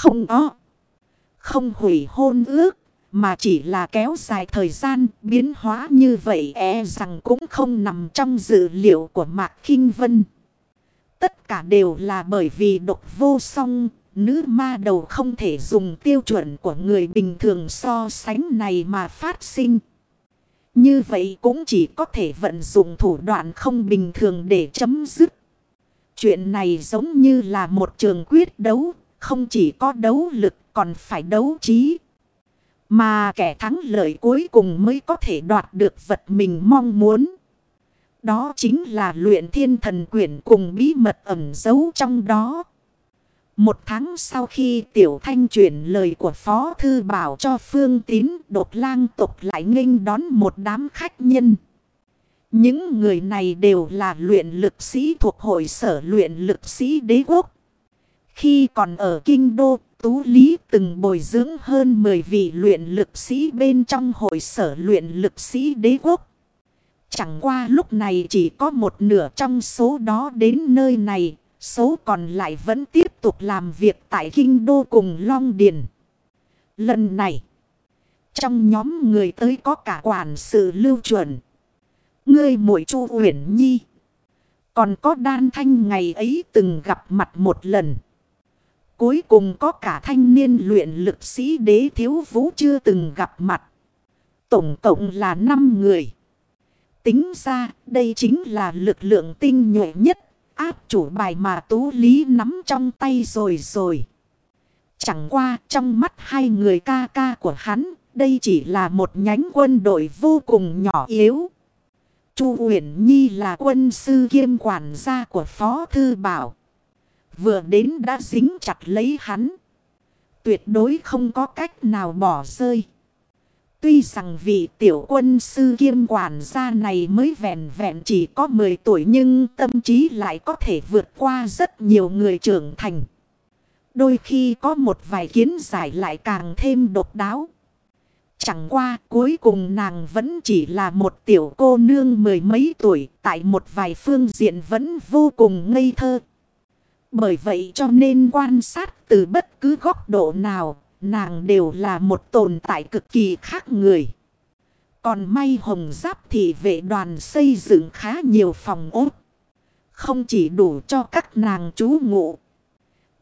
Không có. Không hủy hôn ước. Mà chỉ là kéo dài thời gian biến hóa như vậy e rằng cũng không nằm trong dự liệu của Mạc kinh Vân. Tất cả đều là bởi vì độc vô song, nữ ma đầu không thể dùng tiêu chuẩn của người bình thường so sánh này mà phát sinh. Như vậy cũng chỉ có thể vận dụng thủ đoạn không bình thường để chấm dứt. Chuyện này giống như là một trường quyết đấu, không chỉ có đấu lực, còn phải đấu trí. Mà kẻ thắng lợi cuối cùng mới có thể đoạt được vật mình mong muốn. Đó chính là luyện thiên thần quyển cùng bí mật ẩn giấu trong đó. Một tháng sau khi Tiểu Thanh chuyển lời của Phó Thư Bảo cho Phương Tín đột lang tục lại nghênh đón một đám khách nhân. Những người này đều là luyện lực sĩ thuộc hội sở luyện lực sĩ đế quốc. Khi còn ở Kinh Đô, Tú Lý từng bồi dưỡng hơn 10 vị luyện lực sĩ bên trong hội sở luyện lực sĩ đế quốc. Chẳng qua lúc này chỉ có một nửa trong số đó đến nơi này, số còn lại vẫn tiếp tục làm việc tại Kinh Đô cùng Long Điền. Lần này, trong nhóm người tới có cả quản sự lưu chuẩn. Ngươi muội chu Uyển Nhi. Còn có đan thanh ngày ấy từng gặp mặt một lần. Cuối cùng có cả thanh niên luyện lực sĩ đế thiếu vũ chưa từng gặp mặt. Tổng cộng là 5 người. Tính ra, đây chính là lực lượng tinh nhuệ nhất. Áp chủ bài mà Tú Lý nắm trong tay rồi rồi. Chẳng qua trong mắt hai người ca ca của hắn. Đây chỉ là một nhánh quân đội vô cùng nhỏ yếu. Chu Uyển Nhi là quân sư kiêm quản gia của Phó Thư Bảo. Vừa đến đã dính chặt lấy hắn. Tuyệt đối không có cách nào bỏ rơi. Tuy rằng vị tiểu quân sư kiêm quản gia này mới vẹn vẹn chỉ có 10 tuổi nhưng tâm trí lại có thể vượt qua rất nhiều người trưởng thành. Đôi khi có một vài kiến giải lại càng thêm độc đáo. Chẳng qua cuối cùng nàng vẫn chỉ là một tiểu cô nương mười mấy tuổi tại một vài phương diện vẫn vô cùng ngây thơ. Bởi vậy cho nên quan sát từ bất cứ góc độ nào, nàng đều là một tồn tại cực kỳ khác người. Còn may hồng giáp thì vệ đoàn xây dựng khá nhiều phòng ốt. Không chỉ đủ cho các nàng trú ngụ.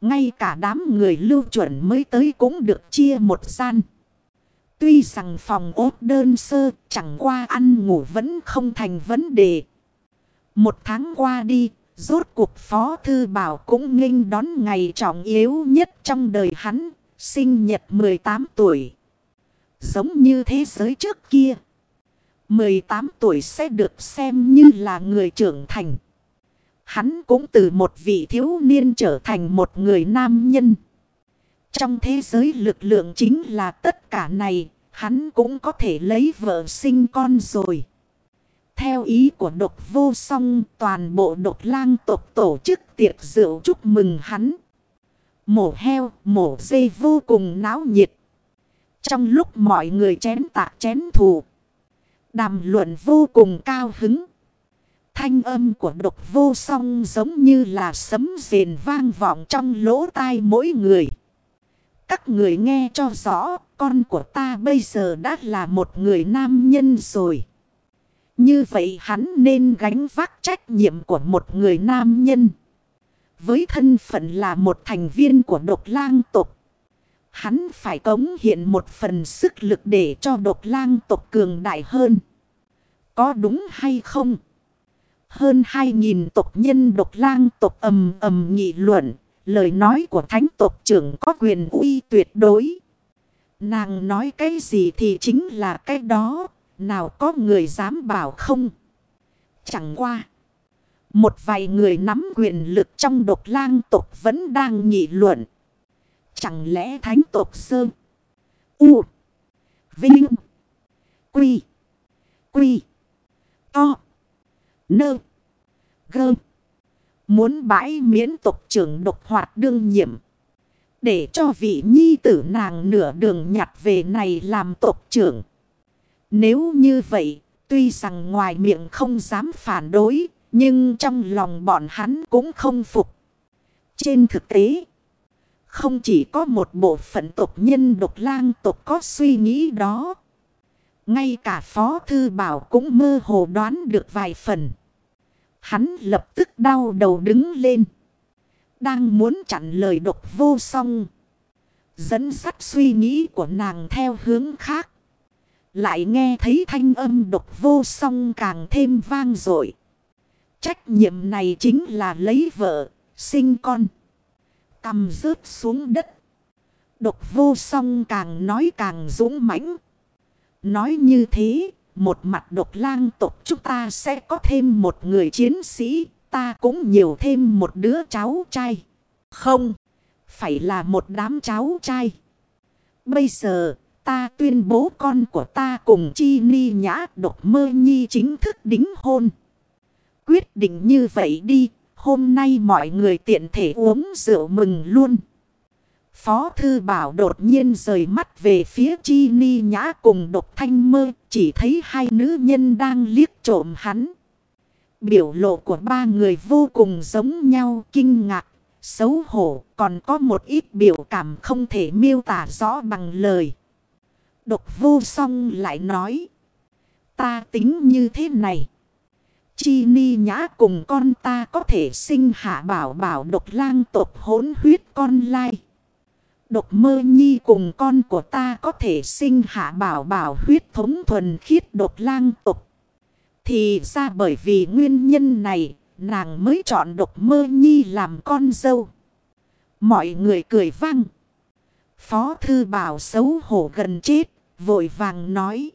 Ngay cả đám người lưu chuẩn mới tới cũng được chia một gian. Tuy rằng phòng ốt đơn sơ chẳng qua ăn ngủ vẫn không thành vấn đề. Một tháng qua đi, Rốt cuộc Phó Thư Bảo cũng nghênh đón ngày trọng yếu nhất trong đời hắn, sinh nhật 18 tuổi. Giống như thế giới trước kia. 18 tuổi sẽ được xem như là người trưởng thành. Hắn cũng từ một vị thiếu niên trở thành một người nam nhân. Trong thế giới lực lượng chính là tất cả này, hắn cũng có thể lấy vợ sinh con rồi. Theo ý của độc vô song, toàn bộ độc lang tộc tổ chức tiệc rượu chúc mừng hắn. Mổ heo, mổ dây vô cùng náo nhiệt. Trong lúc mọi người chén tạ chén thù. Đàm luận vô cùng cao hứng. Thanh âm của độc vô song giống như là sấm rền vang vọng trong lỗ tai mỗi người. Các người nghe cho rõ, con của ta bây giờ đã là một người nam nhân rồi. Như vậy hắn nên gánh vác trách nhiệm của một người nam nhân. Với thân phận là một thành viên của độc lang tộc. Hắn phải cống hiện một phần sức lực để cho độc lang tộc cường đại hơn. Có đúng hay không? Hơn 2.000 tộc nhân độc lang tộc ầm ầm nghị luận. Lời nói của thánh tộc trưởng có quyền uy tuyệt đối. Nàng nói cái gì thì chính là cái đó. Nào có người dám bảo không? Chẳng qua. Một vài người nắm quyền lực trong độc lang tộc vẫn đang nghị luận. Chẳng lẽ thánh tộc sơn U. Vinh. Quy. Quy. To. Nơ. Gơ. Muốn bãi miễn tộc trưởng độc hoạt đương nhiệm. Để cho vị nhi tử nàng nửa đường nhặt về này làm tộc trưởng. Nếu như vậy, tuy rằng ngoài miệng không dám phản đối, nhưng trong lòng bọn hắn cũng không phục. Trên thực tế, Không chỉ có một bộ phận tộc nhân độc lang tộc có suy nghĩ đó. Ngay cả Phó Thư Bảo cũng mơ hồ đoán được vài phần. Hắn lập tức đau đầu đứng lên. Đang muốn chặn lời độc vô song. Dẫn dắt suy nghĩ của nàng theo hướng khác. Lại nghe thấy thanh âm độc vô song càng thêm vang dội Trách nhiệm này chính là lấy vợ, sinh con. Cầm rớt xuống đất. Độc vô song càng nói càng dũng mãnh. Nói như thế, một mặt độc lang tộc chúng ta sẽ có thêm một người chiến sĩ, ta cũng nhiều thêm một đứa cháu trai. Không, phải là một đám cháu trai. Bây giờ, ta tuyên bố con của ta cùng chi ni nhã độc mơ nhi chính thức đính hôn. Quyết định như vậy đi, hôm nay mọi người tiện thể uống rượu mừng luôn. Phó Thư Bảo đột nhiên rời mắt về phía Chi Ni Nhã cùng độc thanh mơ, chỉ thấy hai nữ nhân đang liếc trộm hắn. Biểu lộ của ba người vô cùng giống nhau, kinh ngạc, xấu hổ, còn có một ít biểu cảm không thể miêu tả rõ bằng lời. Độc vô song lại nói, ta tính như thế này. Chi ni nhã cùng con ta có thể sinh hạ bảo bảo độc lang tộc hỗn huyết con lai. Độc mơ nhi cùng con của ta có thể sinh hạ bảo bảo huyết thống thuần khiết độc lang tộc. Thì ra bởi vì nguyên nhân này, nàng mới chọn độc mơ nhi làm con dâu. Mọi người cười vang. Phó thư bảo xấu hổ gần chết, vội vàng nói.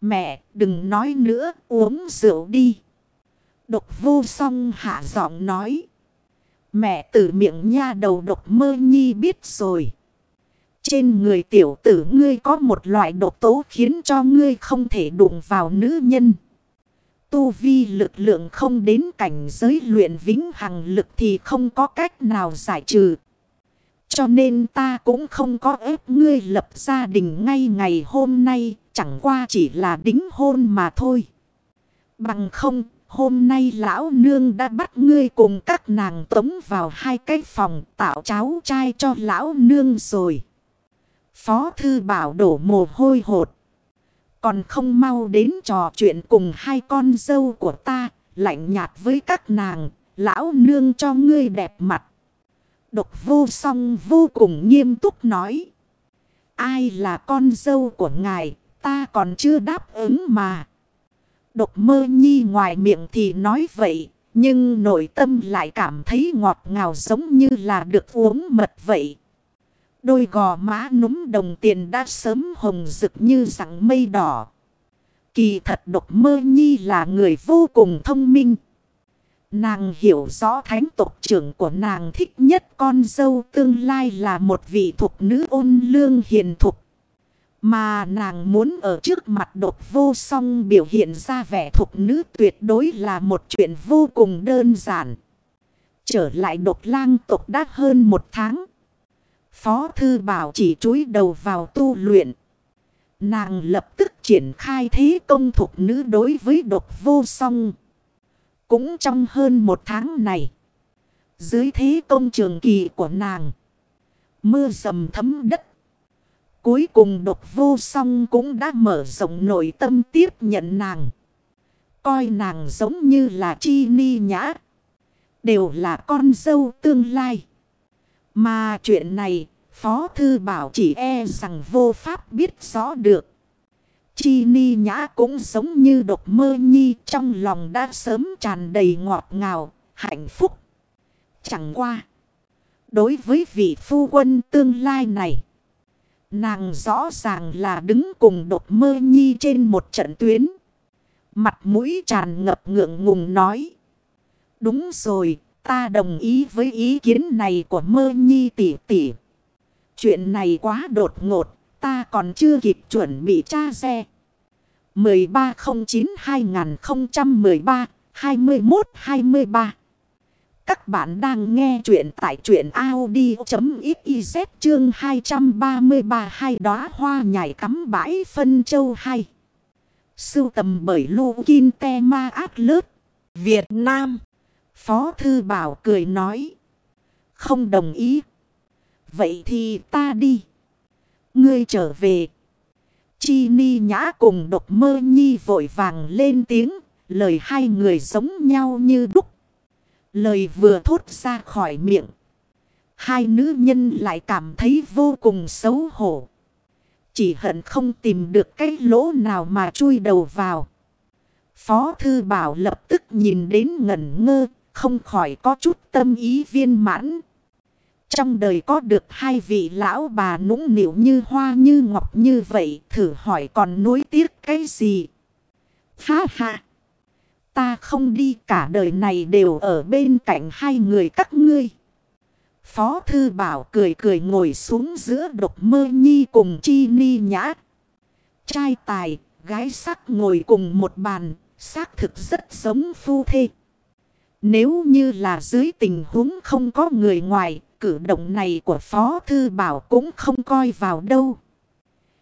Mẹ, đừng nói nữa, uống rượu đi. Độc vô song hạ giọng nói. Mẹ từ miệng nha đầu độc mơ nhi biết rồi. Trên người tiểu tử ngươi có một loại độc tố khiến cho ngươi không thể đụng vào nữ nhân. Tu vi lực lượng không đến cảnh giới luyện vĩnh hằng lực thì không có cách nào giải trừ. Cho nên ta cũng không có ép ngươi lập gia đình ngay ngày hôm nay, chẳng qua chỉ là đính hôn mà thôi. Bằng không, Hôm nay lão nương đã bắt ngươi cùng các nàng tống vào hai cái phòng tạo cháu trai cho lão nương rồi. Phó thư bảo đổ mồ hôi hột. Còn không mau đến trò chuyện cùng hai con dâu của ta, lạnh nhạt với các nàng, lão nương cho ngươi đẹp mặt. Độc vô song vô cùng nghiêm túc nói. Ai là con dâu của ngài, ta còn chưa đáp ứng mà. Độc mơ nhi ngoài miệng thì nói vậy. Nhưng nội tâm lại cảm thấy ngọt ngào giống như là được uống mật vậy. Đôi gò má núm đồng tiền đã sớm hồng rực như rặng mây đỏ. Kỳ thật độc mơ nhi là người vô cùng thông minh. Nàng hiểu rõ thánh tộc trưởng của nàng thích nhất con dâu tương lai là một vị thục nữ ôn lương hiền thục. Mà nàng muốn ở trước mặt độc vô song biểu hiện ra vẻ thục nữ tuyệt đối là một chuyện vô cùng đơn giản. Trở lại độc lang tộc đã hơn một tháng. Phó thư bảo chỉ chúi đầu vào tu luyện. Nàng lập tức triển khai thế công thục nữ đối với độc vô song. Cũng trong hơn một tháng này. Dưới thế công trường kỳ của nàng. Mưa dầm thấm đất. Cuối cùng độc vô song cũng đã mở rộng nội tâm tiếp nhận nàng. Coi nàng giống như là chi ni nhã. Đều là con dâu tương lai. Mà chuyện này, Phó Thư Bảo chỉ e rằng vô pháp biết rõ được. Chi ni nhã cũng giống như độc mơ nhi trong lòng đã sớm tràn đầy ngọt ngào, hạnh phúc. Chẳng qua. Đối với vị phu quân tương lai này. Nàng rõ ràng là đứng cùng độc mơ nhi trên một trận tuyến. Mặt mũi tràn ngập ngượng ngùng nói. Đúng rồi, ta đồng ý với ý kiến này của mơ nhi tỷ tỷ. Chuyện này quá đột ngột, ta còn chưa kịp chuẩn bị tra xe. 1309-2013-21-23 các bạn đang nghe chuyện tại chuyện Audi.xyz chương 233 hai đóa hoa nhảy cắm bãi phân châu hay. Sưu tầm bởi Lô Kinh Te Ma Át Lớt, Việt Nam. Phó Thư Bảo cười nói. Không đồng ý. Vậy thì ta đi. Ngươi trở về. Chi ni nhã cùng độc mơ nhi vội vàng lên tiếng. Lời hai người giống nhau như đúc. Lời vừa thốt ra khỏi miệng. Hai nữ nhân lại cảm thấy vô cùng xấu hổ. Chỉ hận không tìm được cái lỗ nào mà chui đầu vào. Phó thư bảo lập tức nhìn đến ngẩn ngơ, không khỏi có chút tâm ý viên mãn. Trong đời có được hai vị lão bà nũng nịu như hoa như ngọc như vậy, thử hỏi còn nuối tiếc cái gì? Ha ha! Ta không đi cả đời này đều ở bên cạnh hai người các ngươi. Phó Thư Bảo cười cười ngồi xuống giữa độc mơ nhi cùng chi ni nhã. Trai tài, gái sắc ngồi cùng một bàn, xác thực rất giống phu thê. Nếu như là dưới tình huống không có người ngoài, cử động này của Phó Thư Bảo cũng không coi vào đâu.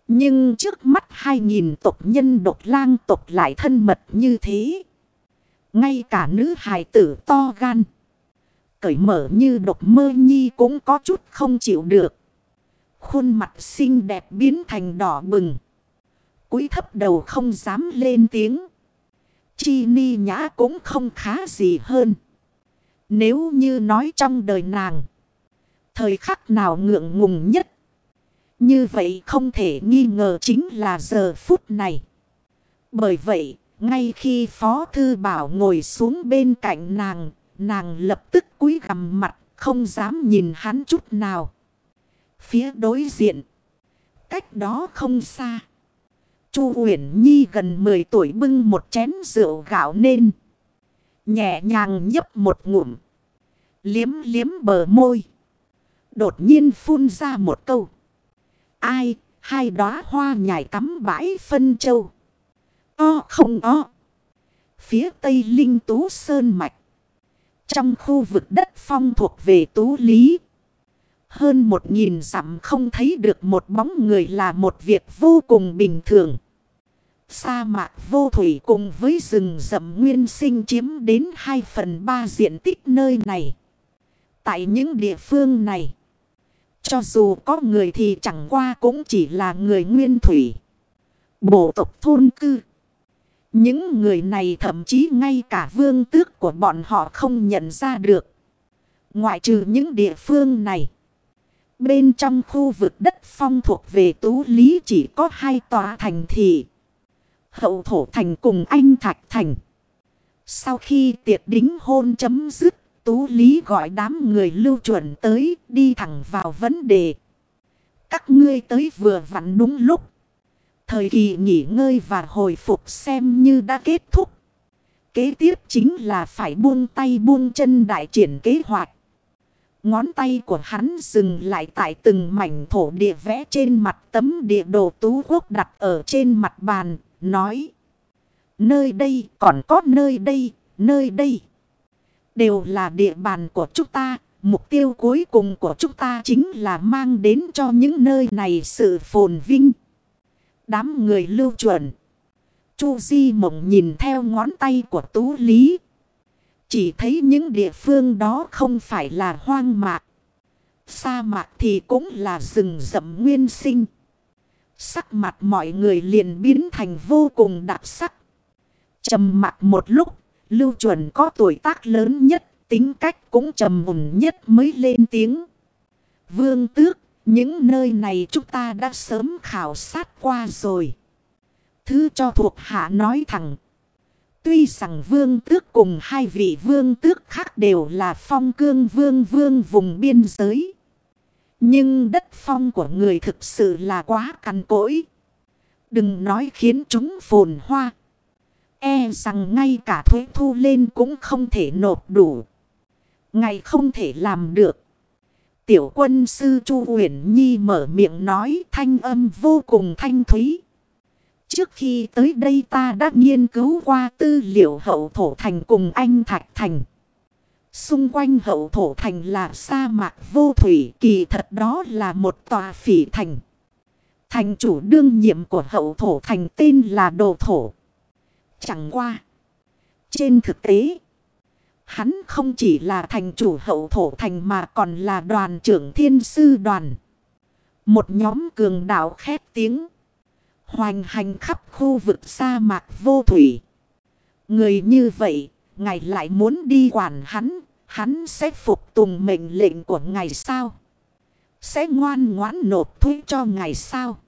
Nhưng trước mắt hai nghìn tộc nhân độc lang tộc lại thân mật như thế. Ngay cả nữ hài tử to gan. Cởi mở như độc mơ nhi cũng có chút không chịu được. Khuôn mặt xinh đẹp biến thành đỏ bừng. cúi thấp đầu không dám lên tiếng. Chi ni nhã cũng không khá gì hơn. Nếu như nói trong đời nàng. Thời khắc nào ngượng ngùng nhất. Như vậy không thể nghi ngờ chính là giờ phút này. Bởi vậy, ngay khi Phó Thư Bảo ngồi xuống bên cạnh nàng, nàng lập tức cúi gằm mặt, không dám nhìn hắn chút nào. Phía đối diện, cách đó không xa. Chu Uyển Nhi gần 10 tuổi bưng một chén rượu gạo nên. Nhẹ nhàng nhấp một ngụm. Liếm liếm bờ môi. Đột nhiên phun ra một câu. Ai, hai đóa hoa nhài cắm bãi phân châu. O không o. Phía tây linh tú sơn mạch. Trong khu vực đất phong thuộc về tú lý. Hơn một nghìn dặm không thấy được một bóng người là một việc vô cùng bình thường. Sa mạc vô thủy cùng với rừng rậm nguyên sinh chiếm đến 2 phần 3 diện tích nơi này. Tại những địa phương này, cho dù có người thì chẳng qua cũng chỉ là người nguyên thủy. Bộ tộc thôn cư. Những người này thậm chí ngay cả vương tước của bọn họ không nhận ra được. Ngoại trừ những địa phương này. Bên trong khu vực đất phong thuộc về Tú Lý chỉ có hai tòa thành thị. Hậu thổ thành cùng anh Thạch Thành. Sau khi tiệc đính hôn chấm dứt, Tú Lý gọi đám người lưu chuẩn tới đi thẳng vào vấn đề. Các ngươi tới vừa vặn đúng lúc. Thời kỳ nghỉ ngơi và hồi phục xem như đã kết thúc. Kế tiếp chính là phải buông tay buông chân đại triển kế hoạch. Ngón tay của hắn dừng lại tại từng mảnh thổ địa vẽ trên mặt tấm địa đồ tú quốc đặt ở trên mặt bàn, nói. Nơi đây còn có nơi đây, nơi đây. Đều là địa bàn của chúng ta. Mục tiêu cuối cùng của chúng ta chính là mang đến cho những nơi này sự phồn vinh. Đám người lưu chuẩn. Chu Di Mộng nhìn theo ngón tay của Tú Lý. Chỉ thấy những địa phương đó không phải là hoang mạc. Sa mạc thì cũng là rừng rậm nguyên sinh. Sắc mặt mọi người liền biến thành vô cùng đặc sắc. trầm mặc một lúc, lưu chuẩn có tuổi tác lớn nhất, tính cách cũng trầm mùn nhất mới lên tiếng. Vương tước, những nơi này chúng ta đã sớm khảo sát qua rồi. Thứ cho thuộc hạ nói thẳng. Tuy rằng vương tước cùng hai vị vương tước khác đều là phong cương vương vương vùng biên giới. Nhưng đất phong của người thực sự là quá cằn cỗi. Đừng nói khiến chúng phồn hoa. E rằng ngay cả thuế thu lên cũng không thể nộp đủ. Ngày không thể làm được. Tiểu quân sư Chu Uyển Nhi mở miệng nói thanh âm vô cùng thanh thúy. Trước khi tới đây ta đã nghiên cứu qua tư liệu hậu thổ thành cùng anh Thạch Thành. Xung quanh hậu thổ thành là sa mạc vô thủy, kỳ thật đó là một tòa phỉ thành. Thành chủ đương nhiệm của hậu thổ thành tên là đồ thổ. Chẳng qua. Trên thực tế. Hắn không chỉ là thành chủ hậu thổ thành mà còn là đoàn trưởng thiên sư đoàn. Một nhóm cường đạo khét tiếng. Hoành hành khắp khu vực sa mạc vô thủy. Người như vậy, ngài lại muốn đi quản hắn, hắn sẽ phục tùng mệnh lệnh của ngài sao? Sẽ ngoan ngoãn nộp thuế cho ngài sao?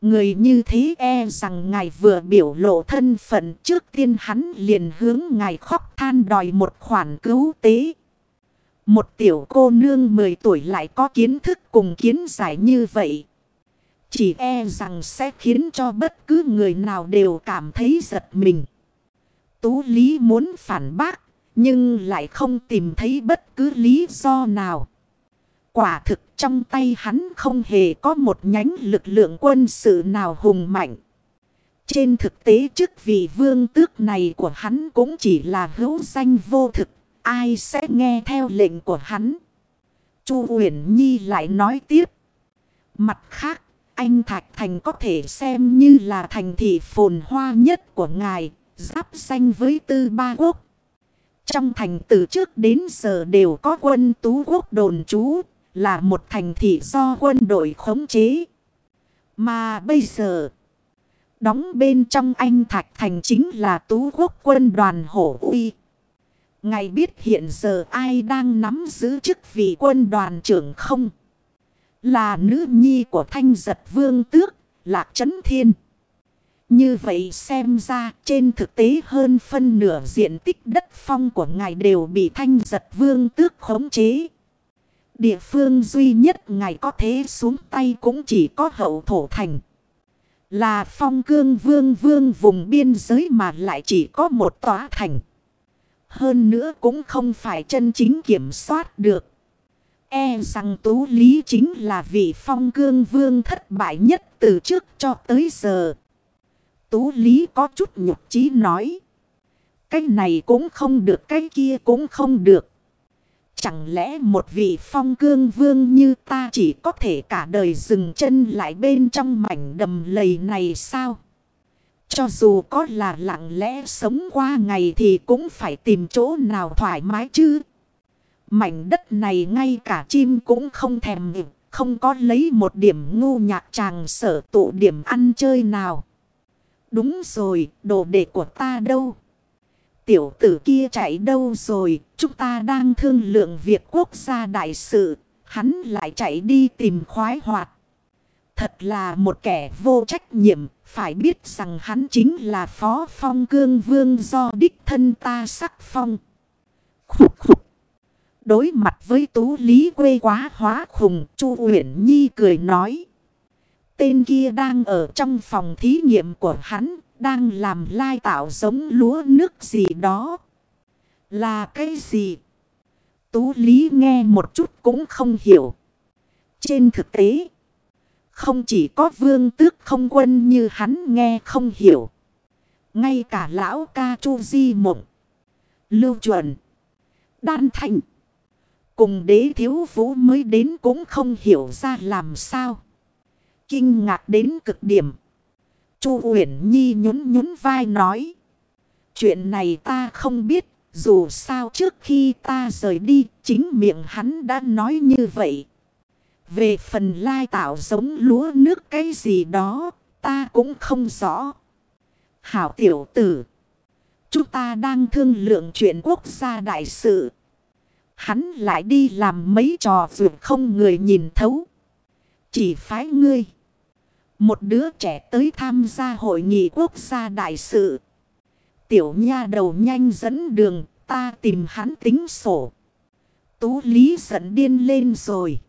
Người như thế e rằng ngài vừa biểu lộ thân phận trước tiên hắn liền hướng ngài khóc than đòi một khoản cứu tế. Một tiểu cô nương 10 tuổi lại có kiến thức cùng kiến giải như vậy. Chỉ e rằng sẽ khiến cho bất cứ người nào đều cảm thấy giật mình. Tú Lý muốn phản bác, nhưng lại không tìm thấy bất cứ lý do nào. Quả thực trong tay hắn không hề có một nhánh lực lượng quân sự nào hùng mạnh. Trên thực tế chức vị vương tước này của hắn cũng chỉ là hữu danh vô thực. Ai sẽ nghe theo lệnh của hắn? Chu Uyển Nhi lại nói tiếp. Mặt khác, anh Thạch Thành có thể xem như là thành thị phồn hoa nhất của ngài, giáp danh với tư ba quốc. Trong thành từ trước đến giờ đều có quân tú quốc đồn trú, là một thành thị do quân đội khống chế. Mà bây giờ, đóng bên trong anh Thạch Thành chính là tú quốc quân đoàn hổ uy. Ngài biết hiện giờ ai đang nắm giữ chức vị quân đoàn trưởng không? Là nữ nhi của thanh giật vương tước, lạc trấn thiên. Như vậy xem ra trên thực tế hơn phân nửa diện tích đất phong của ngài đều bị thanh giật vương tước khống chế. Địa phương duy nhất ngài có thế xuống tay cũng chỉ có hậu thổ thành. Là phong cương vương vương vùng biên giới mà lại chỉ có một tòa thành. Hơn nữa cũng không phải chân chính kiểm soát được. E rằng Tú Lý chính là vị phong cương vương thất bại nhất từ trước cho tới giờ. Tú Lý có chút nhục trí nói. Cái này cũng không được, cái kia cũng không được. Chẳng lẽ một vị phong cương vương như ta chỉ có thể cả đời dừng chân lại bên trong mảnh đầm lầy này sao? Cho dù có là lặng lẽ sống qua ngày thì cũng phải tìm chỗ nào thoải mái chứ. Mảnh đất này ngay cả chim cũng không thèm không có lấy một điểm ngu nhạc chàng sở tụ điểm ăn chơi nào. Đúng rồi, đồ đệ của ta đâu? Tiểu tử kia chạy đâu rồi? Chúng ta đang thương lượng việc quốc gia đại sự. Hắn lại chạy đi tìm khoái hoạt. Thật là một kẻ vô trách nhiệm. Phải biết rằng hắn chính là phó phong cương vương do đích thân ta sắc phong. Khục khục. Đối mặt với tú lý quê quá hóa khùng. Chu Uyển Nhi cười nói. Tên kia đang ở trong phòng thí nghiệm của hắn, đang làm lai tạo giống lúa nước gì đó. Là cái gì? Tú Lý nghe một chút cũng không hiểu. Trên thực tế, không chỉ có vương tước không quân như hắn nghe không hiểu. Ngay cả lão ca chu di mộng, lưu chuẩn, đan thành. Cùng đế thiếu vũ mới đến cũng không hiểu ra làm sao. Kinh ngạc đến cực điểm. Chu Uyển Nhi nhún nhún vai nói. Chuyện này ta không biết. Dù sao trước khi ta rời đi. Chính miệng hắn đã nói như vậy. Về phần lai tạo giống lúa nước cái gì đó. Ta cũng không rõ. Hảo tiểu tử. Chúng ta đang thương lượng chuyện quốc gia đại sự. Hắn lại đi làm mấy trò vượt không người nhìn thấu. Chỉ phái ngươi. Một đứa trẻ tới tham gia hội nghị quốc gia đại sự. Tiểu nha đầu nhanh dẫn đường, ta tìm hắn tính sổ. Tú Lý giận điên lên rồi.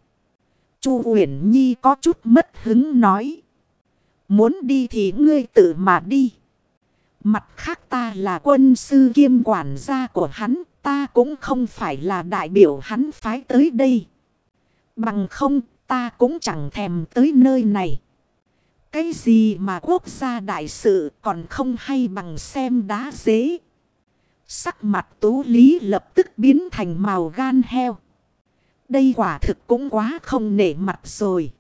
Chu Uyển Nhi có chút mất hứng nói. Muốn đi thì ngươi tự mà đi. Mặt khác ta là quân sư kiêm quản gia của hắn, ta cũng không phải là đại biểu hắn phái tới đây. Bằng không, ta cũng chẳng thèm tới nơi này. Cái gì mà quốc gia đại sự còn không hay bằng xem đá dế. Sắc mặt tú lý lập tức biến thành màu gan heo. Đây quả thực cũng quá không nể mặt rồi.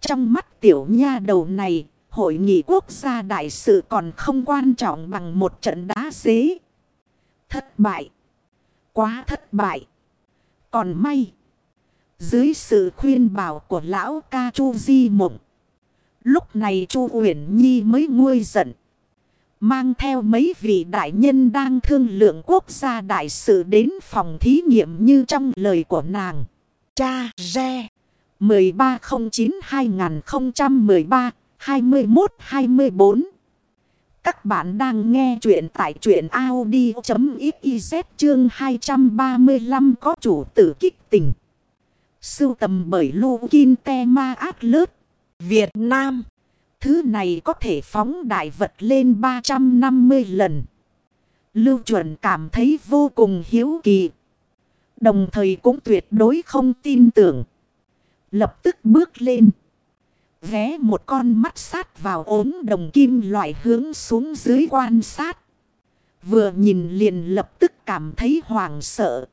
Trong mắt tiểu nha đầu này, hội nghị quốc gia đại sự còn không quan trọng bằng một trận đá dế. Thất bại. quá thất bại. Còn may. Dưới sự khuyên bảo của lão ca Chu Di Mộng. Lúc này Chu Uyển Nhi mới nguôi giận. Mang theo mấy vị đại nhân đang thương lượng quốc gia đại sự đến phòng thí nghiệm như trong lời của nàng. Cha Re 1309-2013-21-24 Các bạn đang nghe chuyện tại chuyện Audi.xyz chương 235 có chủ tử kích tình. Sưu tầm bởi lu Kinh Te Ma Át Việt Nam. Thứ này có thể phóng đại vật lên 350 lần. Lưu chuẩn cảm thấy vô cùng hiếu kỳ. Đồng thời cũng tuyệt đối không tin tưởng. Lập tức bước lên. Ghé một con mắt sát vào ốm đồng kim loại hướng xuống dưới quan sát. Vừa nhìn liền lập tức cảm thấy hoảng sợ.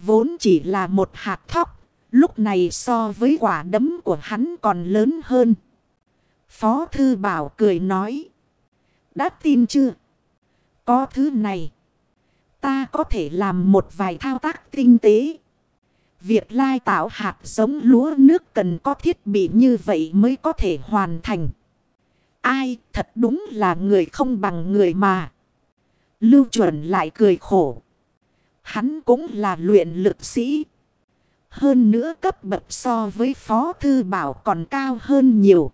Vốn chỉ là một hạt thóc. Lúc này so với quả đấm của hắn còn lớn hơn. Phó Thư Bảo cười nói. Đã tin chưa? Có thứ này. Ta có thể làm một vài thao tác tinh tế. Việc lai tạo hạt giống lúa nước cần có thiết bị như vậy mới có thể hoàn thành. Ai, thật đúng là người không bằng người mà. Lưu chuẩn lại cười khổ. Hắn cũng là luyện lực sĩ. Hơn nữa cấp bậc so với phó thư bảo còn cao hơn nhiều.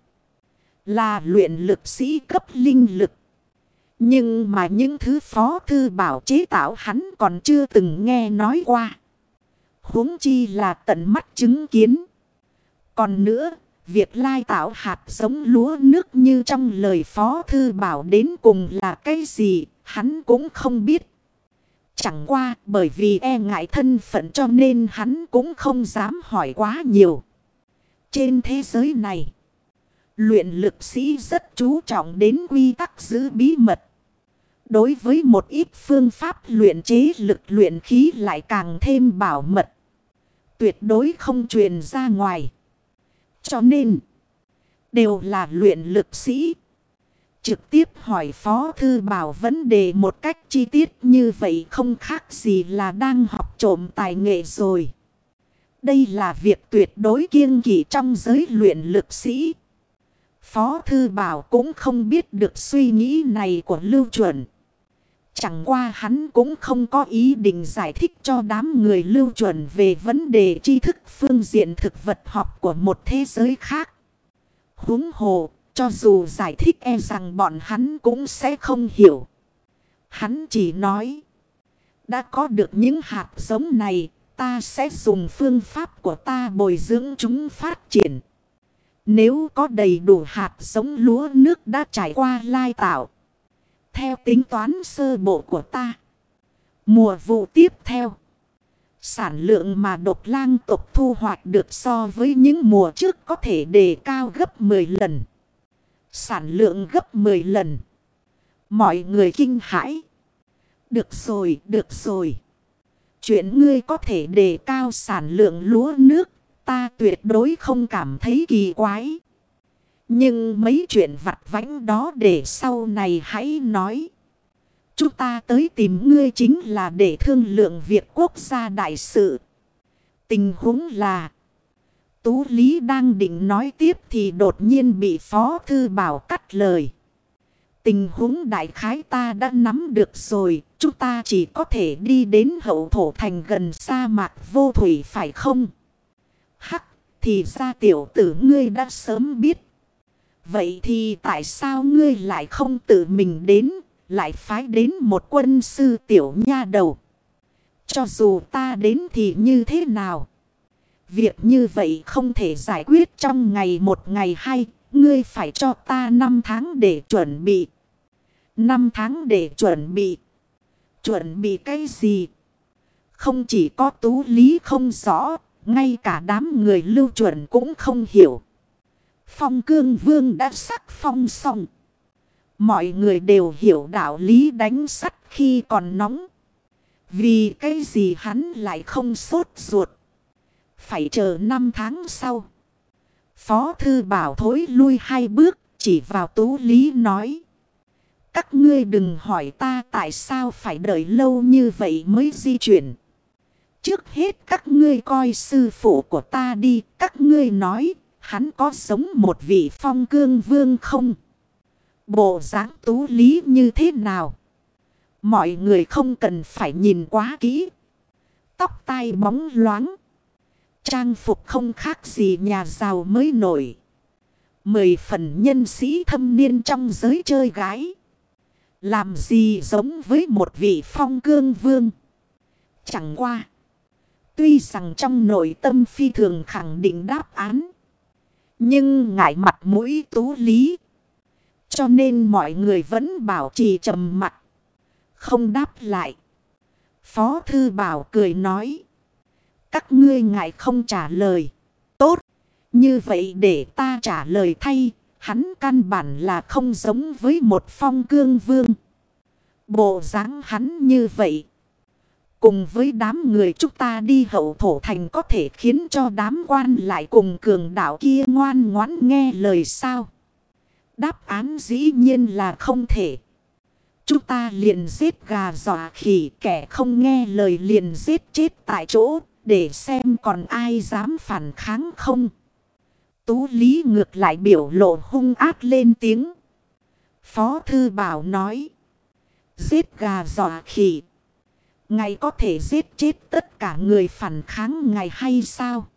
Là luyện lực sĩ cấp linh lực. Nhưng mà những thứ phó thư bảo chế tạo hắn còn chưa từng nghe nói qua. huống chi là tận mắt chứng kiến. Còn nữa, việc lai tạo hạt giống lúa nước như trong lời phó thư bảo đến cùng là cái gì, hắn cũng không biết. Chẳng qua bởi vì e ngại thân phận cho nên hắn cũng không dám hỏi quá nhiều. Trên thế giới này, luyện lực sĩ rất chú trọng đến quy tắc giữ bí mật. Đối với một ít phương pháp luyện chế lực luyện khí lại càng thêm bảo mật. Tuyệt đối không truyền ra ngoài. Cho nên, đều là luyện lực sĩ. Trực tiếp hỏi Phó Thư Bảo vấn đề một cách chi tiết như vậy không khác gì là đang học trộm tài nghệ rồi. Đây là việc tuyệt đối kiêng kỵ trong giới luyện lực sĩ. Phó Thư Bảo cũng không biết được suy nghĩ này của Lưu Chuẩn. Chẳng qua hắn cũng không có ý định giải thích cho đám người lưu chuẩn về vấn đề tri thức phương diện thực vật học của một thế giới khác. Húng hồ, cho dù giải thích e rằng bọn hắn cũng sẽ không hiểu. Hắn chỉ nói, đã có được những hạt giống này, ta sẽ dùng phương pháp của ta bồi dưỡng chúng phát triển. Nếu có đầy đủ hạt giống lúa nước đã trải qua lai tạo, theo tính toán sơ bộ của ta. Mùa vụ tiếp theo. Sản lượng mà độc lang tộc thu hoạch được so với những mùa trước có thể đề cao gấp 10 lần. Sản lượng gấp 10 lần. Mọi người kinh hãi. Được rồi, được rồi. Chuyện ngươi có thể đề cao sản lượng lúa nước. Ta tuyệt đối không cảm thấy kỳ quái. Nhưng mấy chuyện vặt vãnh đó để sau này hãy nói. Chúng ta tới tìm ngươi chính là để thương lượng việc quốc gia đại sự. Tình huống là. Tú Lý đang định nói tiếp thì đột nhiên bị Phó Thư Bảo cắt lời. Tình huống đại khái ta đã nắm được rồi. Chúng ta chỉ có thể đi đến hậu thổ thành gần sa mạc vô thủy phải không? Hắc thì ra tiểu tử ngươi đã sớm biết. Vậy thì tại sao ngươi lại không tự mình đến, lại phái đến một quân sư tiểu nha đầu? Cho dù ta đến thì như thế nào? Việc như vậy không thể giải quyết trong ngày một ngày hai, ngươi phải cho ta 5 tháng để chuẩn bị. 5 tháng để chuẩn bị. Chuẩn bị cái gì? Không chỉ có tú lý không rõ, ngay cả đám người lưu chuẩn cũng không hiểu. Phong cương vương đã sắc phong xong. Mọi người đều hiểu đạo lý đánh sắt khi còn nóng. Vì cái gì hắn lại không sốt ruột. Phải chờ năm tháng sau. Phó thư bảo thối lui hai bước, chỉ vào tú lý nói. Các ngươi đừng hỏi ta tại sao phải đợi lâu như vậy mới di chuyển. Trước hết các ngươi coi sư phụ của ta đi. Các ngươi nói, hắn có giống một vị phong cương vương không? Bộ dáng tú lý như thế nào? Mọi người không cần phải nhìn quá kỹ. Tóc tai bóng loáng. Trang phục không khác gì nhà giàu mới nổi. Mười phần nhân sĩ thâm niên trong giới chơi gái. Làm gì giống với một vị phong cương vương. Chẳng qua. Tuy rằng trong nội tâm phi thường khẳng định đáp án. Nhưng ngại mặt mũi tú lý. Cho nên mọi người vẫn bảo trì trầm mặt. Không đáp lại. Phó thư bảo cười nói. Các ngươi ngại không trả lời. Tốt. Như vậy để ta trả lời thay. Hắn căn bản là không giống với một phong cương vương. Bộ dáng hắn như vậy. Cùng với đám người chúng ta đi hậu thổ thành có thể khiến cho đám quan lại cùng cường đạo kia ngoan ngoãn nghe lời sao. Đáp án dĩ nhiên là không thể. Chúng ta liền giết gà dọa khỉ, kẻ không nghe lời liền giết chết tại chỗ để xem còn ai dám phản kháng không. Tú Lý ngược lại biểu lộ hung ác lên tiếng. Phó Thư Bảo nói. Giết gà dọa khỉ. Ngài có thể giết chết tất cả người phản kháng ngài hay sao?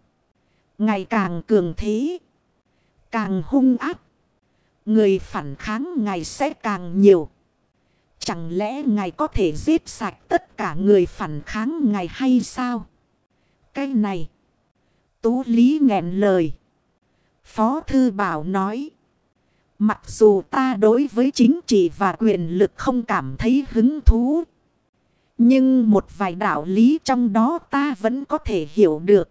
ngày càng cường thế. Càng hung ác. Người phản kháng ngài sẽ càng nhiều. Chẳng lẽ ngài có thể giết sạch tất cả người phản kháng ngài hay sao? Cái này. Tú Lý nghẹn lời. Phó Thư Bảo nói. Mặc dù ta đối với chính trị và quyền lực không cảm thấy hứng thú. Nhưng một vài đạo lý trong đó ta vẫn có thể hiểu được.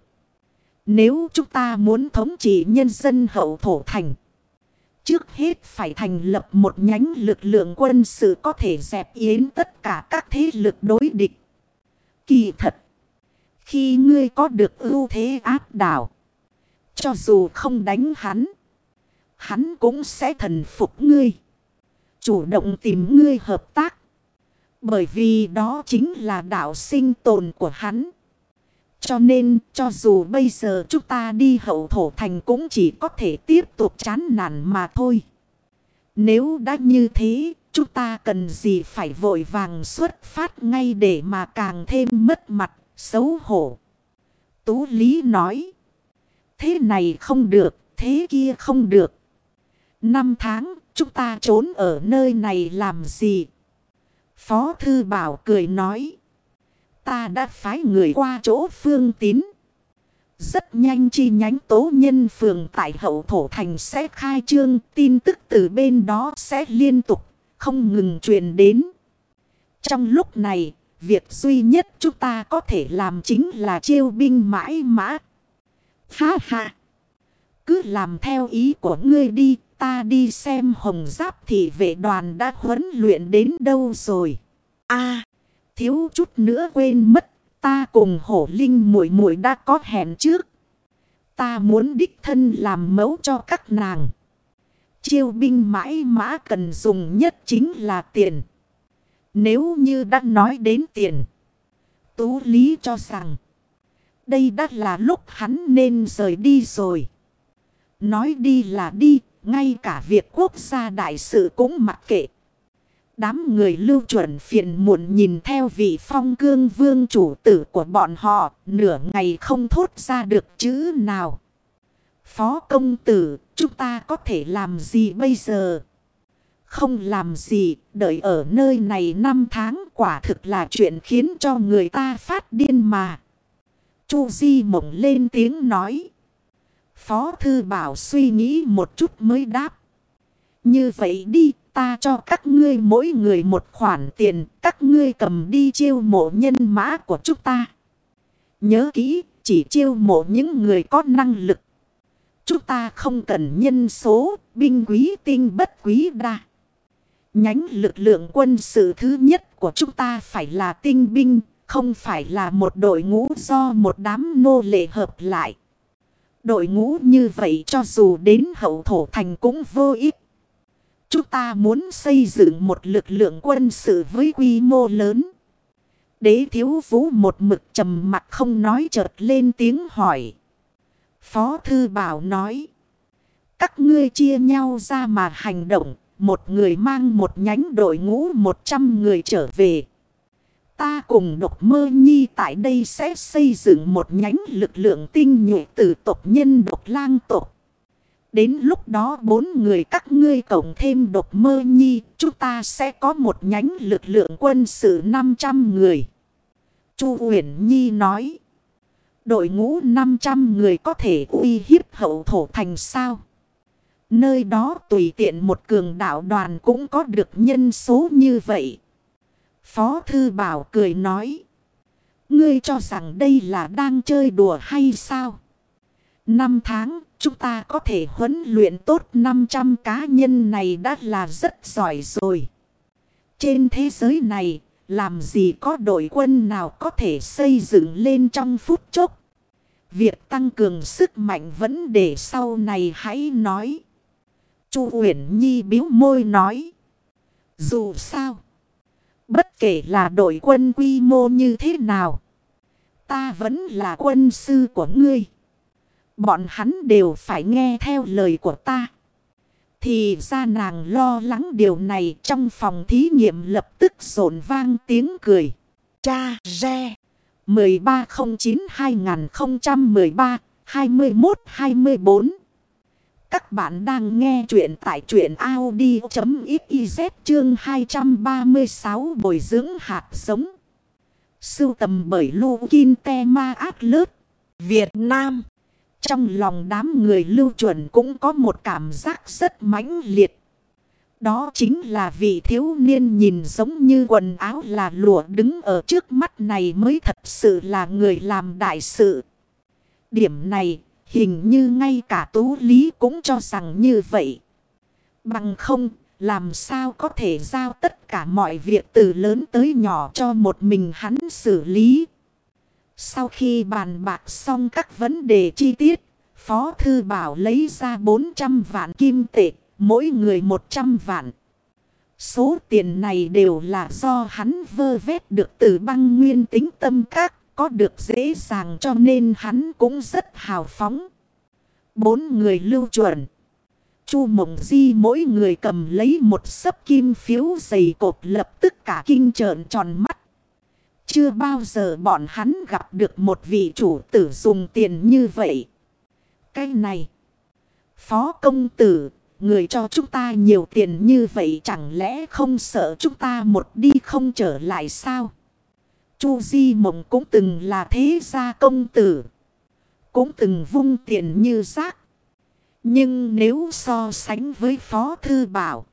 Nếu chúng ta muốn thống trị nhân dân hậu thổ thành. Trước hết phải thành lập một nhánh lực lượng quân sự có thể dẹp yến tất cả các thế lực đối địch. Kỳ thật. Khi ngươi có được ưu thế áp đảo. Cho dù không đánh hắn. Hắn cũng sẽ thần phục ngươi. Chủ động tìm ngươi hợp tác. Bởi vì đó chính là đạo sinh tồn của hắn. Cho nên cho dù bây giờ chúng ta đi hậu thổ thành cũng chỉ có thể tiếp tục chán nản mà thôi. Nếu đã như thế, chúng ta cần gì phải vội vàng xuất phát ngay để mà càng thêm mất mặt, xấu hổ. Tú Lý nói. Thế này không được, thế kia không được. Năm tháng, chúng ta trốn ở nơi này làm gì? Phó Thư Bảo cười nói. Ta đã phái người qua chỗ phương tín. Rất nhanh chi nhánh tố nhân phường tại hậu thổ thành sẽ khai trương. Tin tức từ bên đó sẽ liên tục, không ngừng truyền đến. Trong lúc này, việc duy nhất chúng ta có thể làm chính là chiêu binh mãi mã. Ha ha! Cứ làm theo ý của ngươi đi, ta đi xem hồng giáp thị vệ đoàn đã huấn luyện đến đâu rồi. a thiếu chút nữa quên mất, ta cùng hổ linh muội muội đã có hẹn trước. Ta muốn đích thân làm mẫu cho các nàng. Chiêu binh mãi mã cần dùng nhất chính là tiền. Nếu như đã nói đến tiền. Tú Lý cho rằng. Đây đã là lúc hắn nên rời đi rồi. Nói đi là đi. Ngay cả việc quốc gia đại sự cũng mặc kệ. Đám người lưu chuẩn phiền muộn nhìn theo vị phong cương vương chủ tử của bọn họ. Nửa ngày không thốt ra được chữ nào. Phó công tử, chúng ta có thể làm gì bây giờ? Không làm gì, đợi ở nơi này năm tháng quả thực là chuyện khiến cho người ta phát điên mà. Chu Di mộng lên tiếng nói. Phó Thư Bảo suy nghĩ một chút mới đáp. Như vậy đi, ta cho các ngươi mỗi người một khoản tiền, các ngươi cầm đi chiêu mộ nhân mã của chúng ta. Nhớ kỹ, chỉ chiêu mộ những người có năng lực. Chúng ta không cần nhân số, binh quý tinh bất quý đa. Nhánh lực lượng quân sự thứ nhất của chúng ta phải là tinh binh, không phải là một đội ngũ do một đám nô lệ hợp lại. Đội ngũ như vậy cho dù đến hậu thổ thành cũng vô ích. Chúng ta muốn xây dựng một lực lượng quân sự với quy mô lớn. Đế thiếu vũ một mực trầm mặt không nói chợt lên tiếng hỏi. Phó thư bảo nói. Các ngươi chia nhau ra mà hành động. Một người mang một nhánh đội ngũ 100 người trở về. Ta cùng độc mơ nhi tại đây sẽ xây dựng một nhánh lực lượng tinh nhuệ từ tộc nhân độc lang tộc. Đến lúc đó bốn người các ngươi cộng thêm độc mơ nhi, chúng ta sẽ có một nhánh lực lượng quân sự 500 người. Chu Uyển Nhi nói, đội ngũ 500 người có thể uy hiếp hậu thổ thành sao? Nơi đó tùy tiện một cường đạo đoàn cũng có được nhân số như vậy. Phó Thư Bảo cười nói. Ngươi cho rằng đây là đang chơi đùa hay sao? Năm tháng, chúng ta có thể huấn luyện tốt 500 cá nhân này đã là rất giỏi rồi. Trên thế giới này, làm gì có đội quân nào có thể xây dựng lên trong phút chốc. Việc tăng cường sức mạnh vẫn để sau này hãy nói. Chu Uyển Nhi biếu môi nói. Dù sao. Bất kể là đội quân quy mô như thế nào. Ta vẫn là quân sư của ngươi. Bọn hắn đều phải nghe theo lời của ta. Thì ra nàng lo lắng điều này trong phòng thí nghiệm lập tức rộn vang tiếng cười. Cha Re 1309-2013-21-24 các bạn đang nghe chuyện tại chuyện Audi.xyz chương 236 bồi dưỡng hạt giống. Sưu tầm bởi Lô Kinh Te Ma Át Lớt, Việt Nam. Trong lòng đám người lưu chuẩn cũng có một cảm giác rất mãnh liệt. Đó chính là vị thiếu niên nhìn giống như quần áo là lụa đứng ở trước mắt này mới thật sự là người làm đại sự. Điểm này hình như ngay cả tú lý cũng cho rằng như vậy. Bằng không, làm sao có thể giao tất cả mọi việc từ lớn tới nhỏ cho một mình hắn xử lý. Sau khi bàn bạc xong các vấn đề chi tiết, Phó Thư Bảo lấy ra 400 vạn kim tệ, mỗi người 100 vạn. Số tiền này đều là do hắn vơ vét được từ băng nguyên tính tâm các, có được dễ dàng cho nên hắn cũng rất hào phóng. Bốn người lưu chuẩn. Chu Mộng Di mỗi người cầm lấy một sấp kim phiếu dày cột lập tức cả kinh trợn tròn mắt. Chưa bao giờ bọn hắn gặp được một vị chủ tử dùng tiền như vậy. Cái này. Phó công tử, người cho chúng ta nhiều tiền như vậy chẳng lẽ không sợ chúng ta một đi không trở lại sao? Chu Di Mộng cũng từng là thế gia công tử. Cũng từng vung tiền như rác. Nhưng nếu so sánh với Phó Thư Bảo.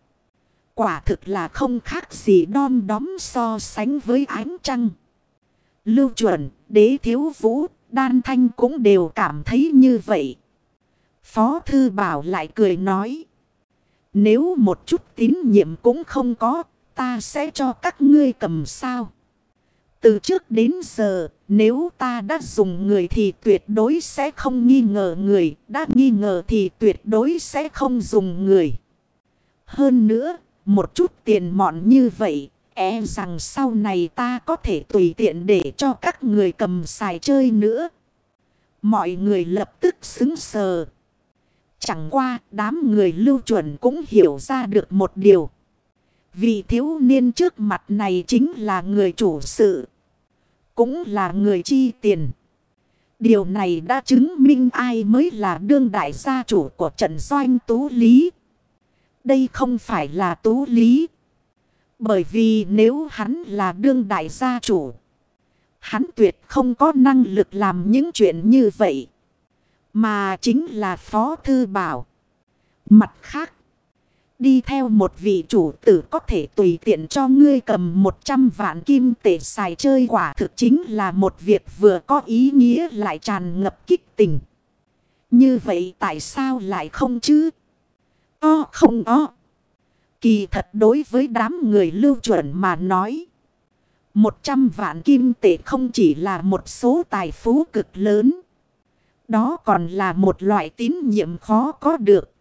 Quả thực là không khác gì đom đóm so sánh với ánh trăng. Lưu chuẩn, đế thiếu vũ, đan thanh cũng đều cảm thấy như vậy. Phó Thư Bảo lại cười nói. Nếu một chút tín nhiệm cũng không có, ta sẽ cho các ngươi cầm sao. Từ trước đến giờ, nếu ta đã dùng người thì tuyệt đối sẽ không nghi ngờ người, đã nghi ngờ thì tuyệt đối sẽ không dùng người. Hơn nữa, một chút tiền mọn như vậy, e rằng sau này ta có thể tùy tiện để cho các người cầm xài chơi nữa. Mọi người lập tức xứng sờ. Chẳng qua đám người lưu chuẩn cũng hiểu ra được một điều. Vì thiếu niên trước mặt này chính là người chủ sự. Cũng là người chi tiền. Điều này đã chứng minh ai mới là đương đại gia chủ của trận doanh Tú Lý. Đây không phải là Tú Lý. Bởi vì nếu hắn là đương đại gia chủ. Hắn tuyệt không có năng lực làm những chuyện như vậy. Mà chính là Phó Thư Bảo. Mặt khác. Đi theo một vị chủ tử có thể tùy tiện cho ngươi cầm 100 vạn kim tệ xài chơi quả thực chính là một việc vừa có ý nghĩa lại tràn ngập kích tình. Như vậy tại sao lại không chứ? O không o. Kỳ thật đối với đám người lưu chuẩn mà nói. 100 vạn kim tệ không chỉ là một số tài phú cực lớn. Đó còn là một loại tín nhiệm khó có được.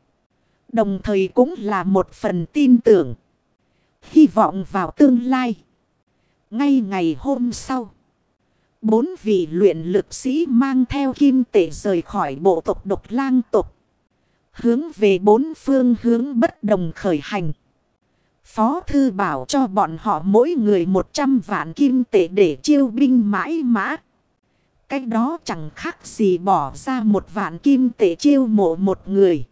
Đồng thời cũng là một phần tin tưởng. Hy vọng vào tương lai. Ngay ngày hôm sau. Bốn vị luyện lực sĩ mang theo kim tể rời khỏi bộ tộc độc lang tộc. Hướng về bốn phương hướng bất đồng khởi hành. Phó thư bảo cho bọn họ mỗi người 100 vạn kim tệ để chiêu binh mãi mã. Cách đó chẳng khác gì bỏ ra một vạn kim tệ chiêu mộ một người.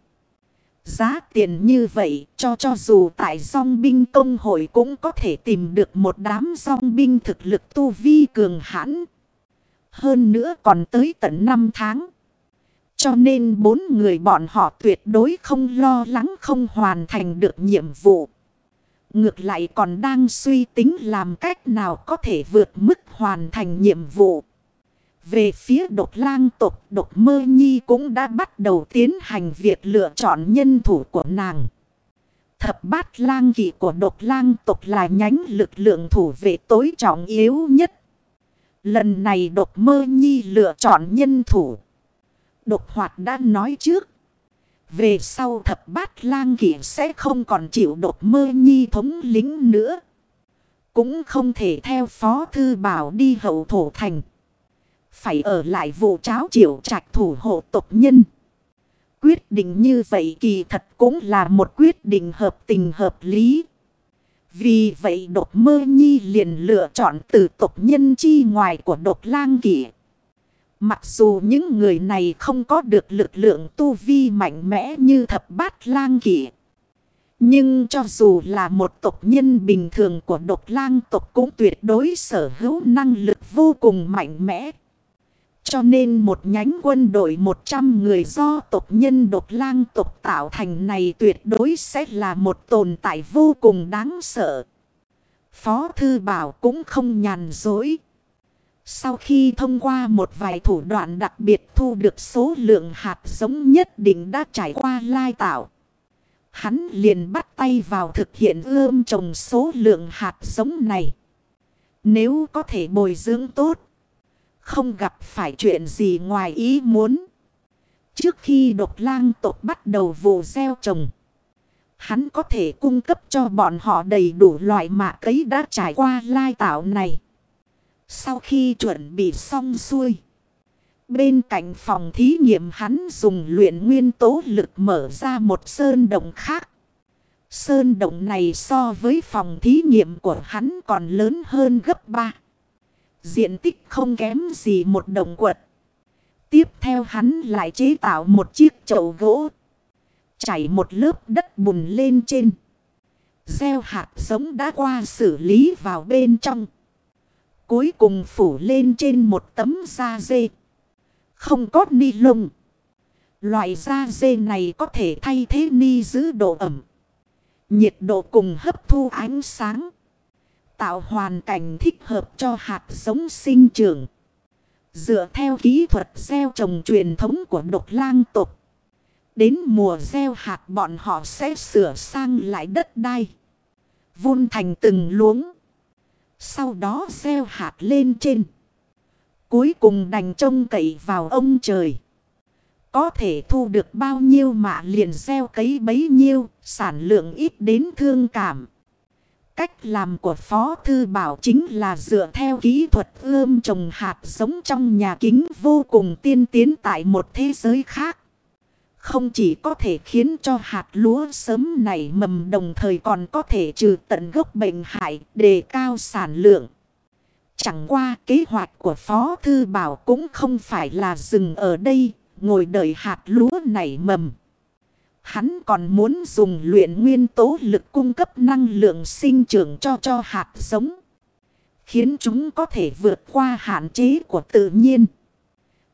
Giá tiền như vậy, cho cho dù tại song binh công hội cũng có thể tìm được một đám song binh thực lực tu vi cường hãn. Hơn nữa còn tới tận 5 tháng. Cho nên bốn người bọn họ tuyệt đối không lo lắng không hoàn thành được nhiệm vụ. Ngược lại còn đang suy tính làm cách nào có thể vượt mức hoàn thành nhiệm vụ. Về phía độc lang tộc, độc mơ nhi cũng đã bắt đầu tiến hành việc lựa chọn nhân thủ của nàng. Thập bát lang kỵ của độc lang tộc là nhánh lực lượng thủ vệ tối trọng yếu nhất. Lần này độc mơ nhi lựa chọn nhân thủ. Độc hoạt đã nói trước. Về sau thập bát lang kỷ sẽ không còn chịu đột mơ nhi thống lính nữa. Cũng không thể theo phó thư bảo đi hậu thổ thành. Phải ở lại vụ cháo triệu trạch thủ hộ tộc nhân. Quyết định như vậy kỳ thật cũng là một quyết định hợp tình hợp lý. Vì vậy đột mơ nhi liền lựa chọn từ tộc nhân chi ngoài của đột lang kỷ. Mặc dù những người này không có được lực lượng tu vi mạnh mẽ như thập bát lang kỷ. Nhưng cho dù là một tộc nhân bình thường của độc lang tộc cũng tuyệt đối sở hữu năng lực vô cùng mạnh mẽ. Cho nên một nhánh quân đội 100 người do tộc nhân độc lang tộc tạo thành này tuyệt đối sẽ là một tồn tại vô cùng đáng sợ. Phó Thư Bảo cũng không nhàn dối. Sau khi thông qua một vài thủ đoạn đặc biệt thu được số lượng hạt giống nhất định đã trải qua lai tạo. Hắn liền bắt tay vào thực hiện ươm trồng số lượng hạt giống này. Nếu có thể bồi dưỡng tốt, không gặp phải chuyện gì ngoài ý muốn. Trước khi độc lang tộc bắt đầu vụ gieo trồng, hắn có thể cung cấp cho bọn họ đầy đủ loại mạ cấy đã trải qua lai tạo này. Sau khi chuẩn bị xong xuôi. Bên cạnh phòng thí nghiệm hắn dùng luyện nguyên tố lực mở ra một sơn động khác. Sơn động này so với phòng thí nghiệm của hắn còn lớn hơn gấp 3. Diện tích không kém gì một đồng quật. Tiếp theo hắn lại chế tạo một chiếc chậu gỗ. Chảy một lớp đất bùn lên trên. Gieo hạt giống đã qua xử lý vào bên trong. Cuối cùng phủ lên trên một tấm da dê. Không có ni lông. Loại da dê này có thể thay thế ni giữ độ ẩm. Nhiệt độ cùng hấp thu ánh sáng. Tạo hoàn cảnh thích hợp cho hạt giống sinh trưởng. Dựa theo kỹ thuật gieo trồng truyền thống của độc lang tộc. Đến mùa gieo hạt bọn họ sẽ sửa sang lại đất đai. Vun thành từng luống. Sau đó gieo hạt lên trên. Cuối cùng đành trông cậy vào ông trời. Có thể thu được bao nhiêu mạ liền gieo cấy bấy nhiêu, sản lượng ít đến thương cảm. Cách làm của Phó Thư Bảo chính là dựa theo kỹ thuật ươm trồng hạt giống trong nhà kính vô cùng tiên tiến tại một thế giới khác. Không chỉ có thể khiến cho hạt lúa sớm nảy mầm đồng thời còn có thể trừ tận gốc bệnh hại, đề cao sản lượng. Chẳng qua kế hoạch của Phó Thư Bảo cũng không phải là dừng ở đây, ngồi đợi hạt lúa nảy mầm. Hắn còn muốn dùng luyện nguyên tố lực cung cấp năng lượng sinh trưởng cho cho hạt giống. Khiến chúng có thể vượt qua hạn chế của tự nhiên.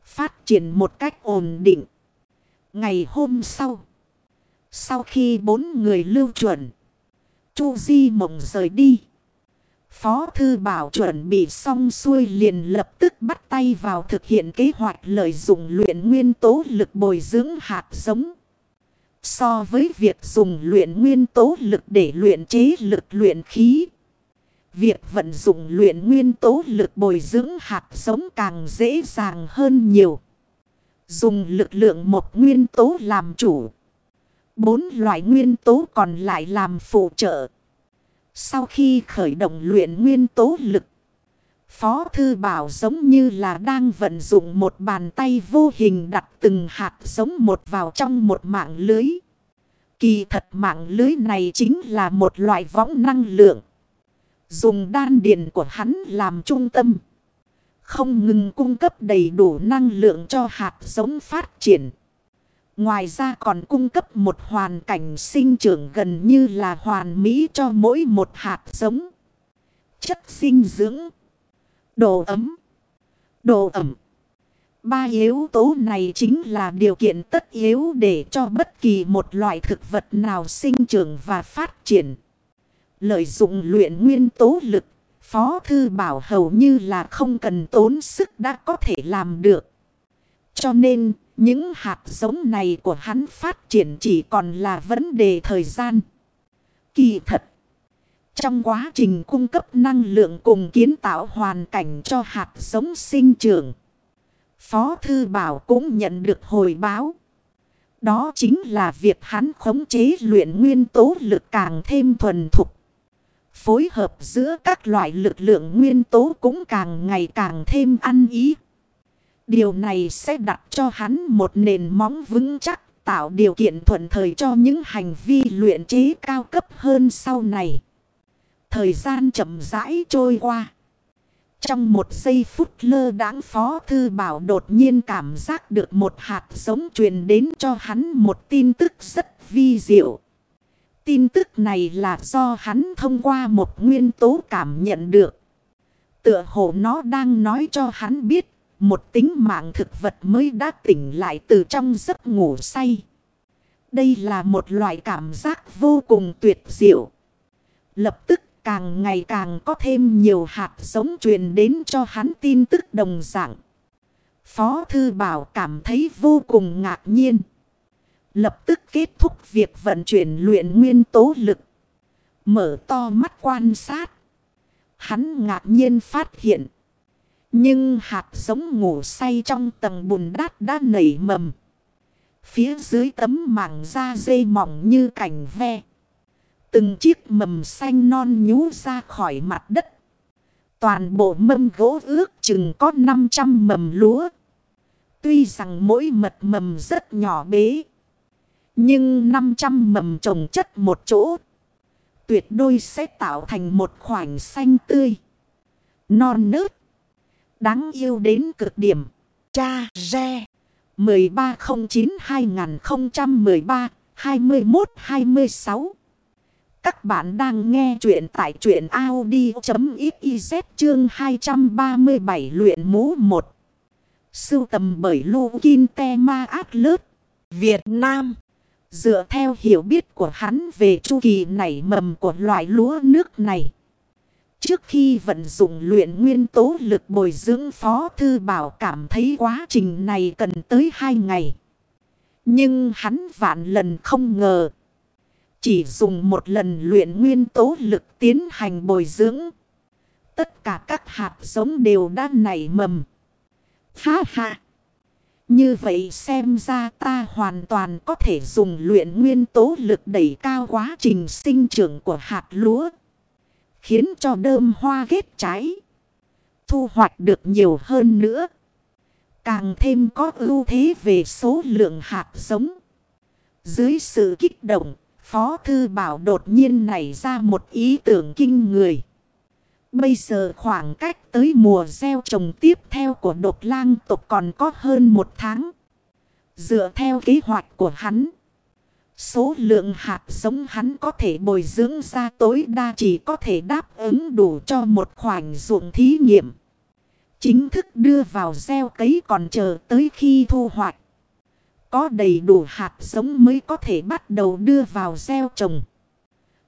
Phát triển một cách ổn định. Ngày hôm sau. Sau khi bốn người lưu chuẩn. Chu Di Mộng rời đi. Phó Thư Bảo chuẩn bị xong xuôi liền lập tức bắt tay vào thực hiện kế hoạch lợi dụng luyện nguyên tố lực bồi dưỡng hạt giống. So với việc dùng luyện nguyên tố lực để luyện chế lực luyện khí. Việc vận dụng luyện nguyên tố lực bồi dưỡng hạt giống càng dễ dàng hơn nhiều. Dùng lực lượng một nguyên tố làm chủ. Bốn loại nguyên tố còn lại làm phụ trợ. Sau khi khởi động luyện nguyên tố lực, Phó Thư Bảo giống như là đang vận dụng một bàn tay vô hình đặt từng hạt giống một vào trong một mạng lưới. Kỳ thật mạng lưới này chính là một loại võng năng lượng. Dùng đan điền của hắn làm trung tâm. Không ngừng cung cấp đầy đủ năng lượng cho hạt giống phát triển. Ngoài ra còn cung cấp một hoàn cảnh sinh trưởng gần như là hoàn mỹ cho mỗi một hạt giống. Chất sinh dưỡng. Độ ấm. Độ ẩm. Ba yếu tố này chính là điều kiện tất yếu để cho bất kỳ một loại thực vật nào sinh trưởng và phát triển. Lợi dụng luyện nguyên tố lực, Phó Thư Bảo hầu như là không cần tốn sức đã có thể làm được. Cho nên, những hạt giống này của hắn phát triển chỉ còn là vấn đề thời gian. Kỳ thật. Trong quá trình cung cấp năng lượng cùng kiến tạo hoàn cảnh cho hạt giống sinh trưởng. Phó Thư Bảo cũng nhận được hồi báo. Đó chính là việc hắn khống chế luyện nguyên tố lực càng thêm thuần thục. Phối hợp giữa các loại lực lượng nguyên tố cũng càng ngày càng thêm ăn ý. Điều này sẽ đặt cho hắn một nền móng vững chắc, tạo điều kiện thuận thời cho những hành vi luyện chế cao cấp hơn sau này. Thời gian chậm rãi trôi qua. Trong một giây phút lơ đáng phó thư bảo đột nhiên cảm giác được một hạt giống truyền đến cho hắn một tin tức rất vi diệu. Tin tức này là do hắn thông qua một nguyên tố cảm nhận được. Tựa hồ nó đang nói cho hắn biết, một tính mạng thực vật mới đã tỉnh lại từ trong giấc ngủ say. Đây là một loại cảm giác vô cùng tuyệt diệu. Lập tức càng ngày càng có thêm nhiều hạt giống truyền đến cho hắn tin tức đồng dạng. Phó Thư Bảo cảm thấy vô cùng ngạc nhiên. Lập tức kết thúc việc vận chuyển luyện nguyên tố lực. Mở to mắt quan sát. Hắn ngạc nhiên phát hiện. Nhưng hạt giống ngủ say trong tầng bùn đát đã nảy mầm. Phía dưới tấm mảng da dây mỏng như cảnh ve. Từng chiếc mầm xanh non nhú ra khỏi mặt đất. Toàn bộ mâm gỗ ước chừng có 500 mầm lúa. Tuy rằng mỗi mật mầm rất nhỏ bế. Nhưng 500 mầm trồng chất một chỗ. Tuyệt đôi sẽ tạo thành một khoảnh xanh tươi. Non nớt. Đáng yêu đến cực điểm. Cha Re 1309-2013-21-26 các bạn đang nghe chuyện tại chuyện Audi.xyz chương 237 luyện mũ 1 Sưu tầm bởi lu Kinh Te Ma Lớt, Việt Nam Dựa theo hiểu biết của hắn về chu kỳ nảy mầm của loại lúa nước này Trước khi vận dụng luyện nguyên tố lực bồi dưỡng Phó Thư Bảo cảm thấy quá trình này cần tới 2 ngày. Nhưng hắn vạn lần không ngờ. Chỉ dùng một lần luyện nguyên tố lực tiến hành bồi dưỡng. Tất cả các hạt giống đều đã nảy mầm. Ha ha! Như vậy xem ra ta hoàn toàn có thể dùng luyện nguyên tố lực đẩy cao quá trình sinh trưởng của hạt lúa. Khiến cho đơm hoa kết trái. Thu hoạch được nhiều hơn nữa. Càng thêm có ưu thế về số lượng hạt giống. Dưới sự kích động, Phó Thư Bảo đột nhiên nảy ra một ý tưởng kinh người. Bây giờ khoảng cách tới mùa gieo trồng tiếp theo của đột lang tộc còn có hơn một tháng. Dựa theo kế hoạch của hắn. Số lượng hạt giống hắn có thể bồi dưỡng ra tối đa chỉ có thể đáp ứng đủ cho một khoảnh ruộng thí nghiệm. Chính thức đưa vào gieo cấy còn chờ tới khi thu hoạch. Có đầy đủ hạt giống mới có thể bắt đầu đưa vào gieo trồng.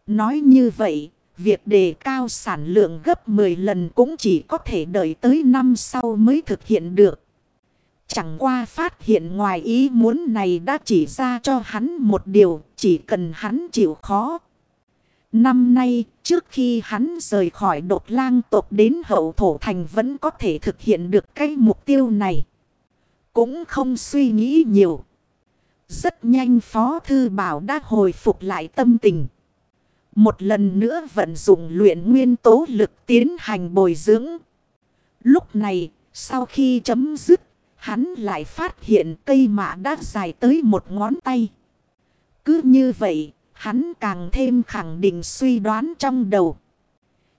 Nói như vậy, việc đề cao sản lượng gấp 10 lần cũng chỉ có thể đợi tới năm sau mới thực hiện được. Chẳng qua phát hiện ngoài ý muốn này đã chỉ ra cho hắn một điều, chỉ cần hắn chịu khó. Năm nay, trước khi hắn rời khỏi đột lang tộc đến hậu thổ thành vẫn có thể thực hiện được cái mục tiêu này. Cũng không suy nghĩ nhiều. Rất nhanh Phó Thư Bảo đã hồi phục lại tâm tình. Một lần nữa vận dụng luyện nguyên tố lực tiến hành bồi dưỡng. Lúc này, sau khi chấm dứt, hắn lại phát hiện cây mạ đã dài tới một ngón tay. Cứ như vậy, hắn càng thêm khẳng định suy đoán trong đầu.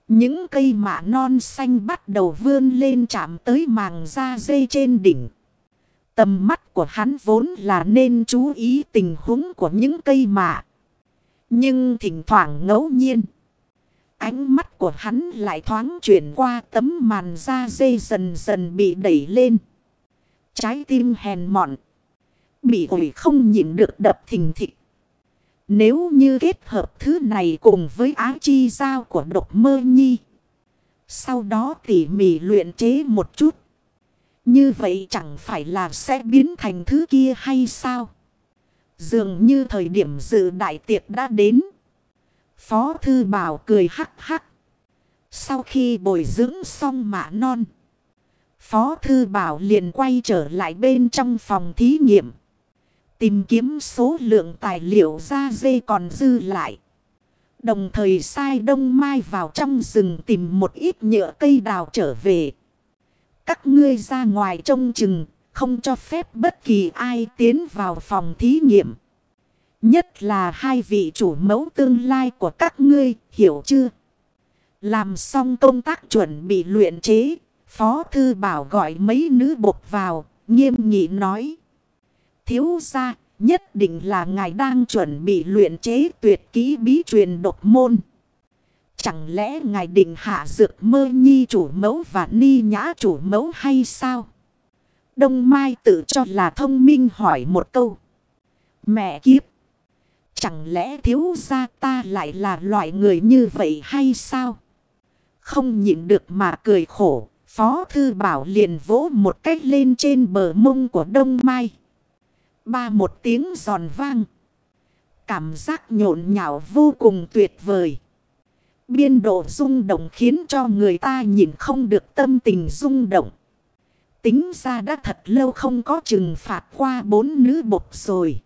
Những cây mạ non xanh bắt đầu vươn lên chạm tới màng da dây trên đỉnh. Tầm mắt của hắn vốn là nên chú ý tình huống của những cây mạ. Nhưng thỉnh thoảng ngẫu nhiên. Ánh mắt của hắn lại thoáng chuyển qua tấm màn da dây dần dần bị đẩy lên. Trái tim hèn mọn. Bị ủi không nhịn được đập thình thịch. Nếu như kết hợp thứ này cùng với ái chi giao của độc mơ nhi. Sau đó tỉ mỉ luyện chế một chút. Như vậy chẳng phải là sẽ biến thành thứ kia hay sao? Dường như thời điểm dự đại tiệc đã đến. Phó thư bảo cười hắc hắc. Sau khi bồi dưỡng xong mạ non. Phó thư bảo liền quay trở lại bên trong phòng thí nghiệm. Tìm kiếm số lượng tài liệu da dê còn dư lại. Đồng thời sai đông mai vào trong rừng tìm một ít nhựa cây đào trở về. Các ngươi ra ngoài trông chừng, không cho phép bất kỳ ai tiến vào phòng thí nghiệm. Nhất là hai vị chủ mẫu tương lai của các ngươi, hiểu chưa? Làm xong công tác chuẩn bị luyện chế, Phó Thư Bảo gọi mấy nữ bột vào, nghiêm nghị nói. Thiếu ra, nhất định là ngài đang chuẩn bị luyện chế tuyệt ký bí truyền độc môn. Chẳng lẽ ngài định hạ dược mơ nhi chủ mẫu và ni nhã chủ mẫu hay sao? Đông Mai tự cho là thông minh hỏi một câu. Mẹ kiếp! Chẳng lẽ thiếu gia ta lại là loại người như vậy hay sao? Không nhịn được mà cười khổ. Phó Thư Bảo liền vỗ một cách lên trên bờ mông của Đông Mai. Ba một tiếng giòn vang. Cảm giác nhộn nhạo vô cùng tuyệt vời. Biên độ rung động khiến cho người ta nhìn không được tâm tình rung động. Tính ra đã thật lâu không có trừng phạt qua bốn nữ bột rồi.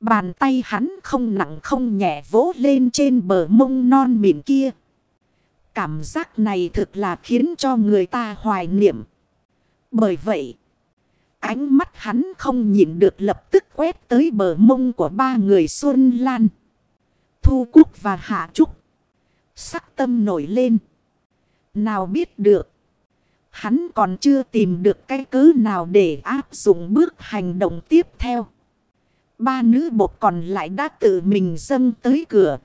Bàn tay hắn không nặng không nhẹ vỗ lên trên bờ mông non mịn kia. Cảm giác này thực là khiến cho người ta hoài niệm. Bởi vậy, ánh mắt hắn không nhìn được lập tức quét tới bờ mông của ba người Xuân Lan. Thu Cúc và Hạ Trúc. Sắc tâm nổi lên. Nào biết được. Hắn còn chưa tìm được cái cứ nào để áp dụng bước hành động tiếp theo. Ba nữ bột còn lại đã tự mình dâng tới cửa.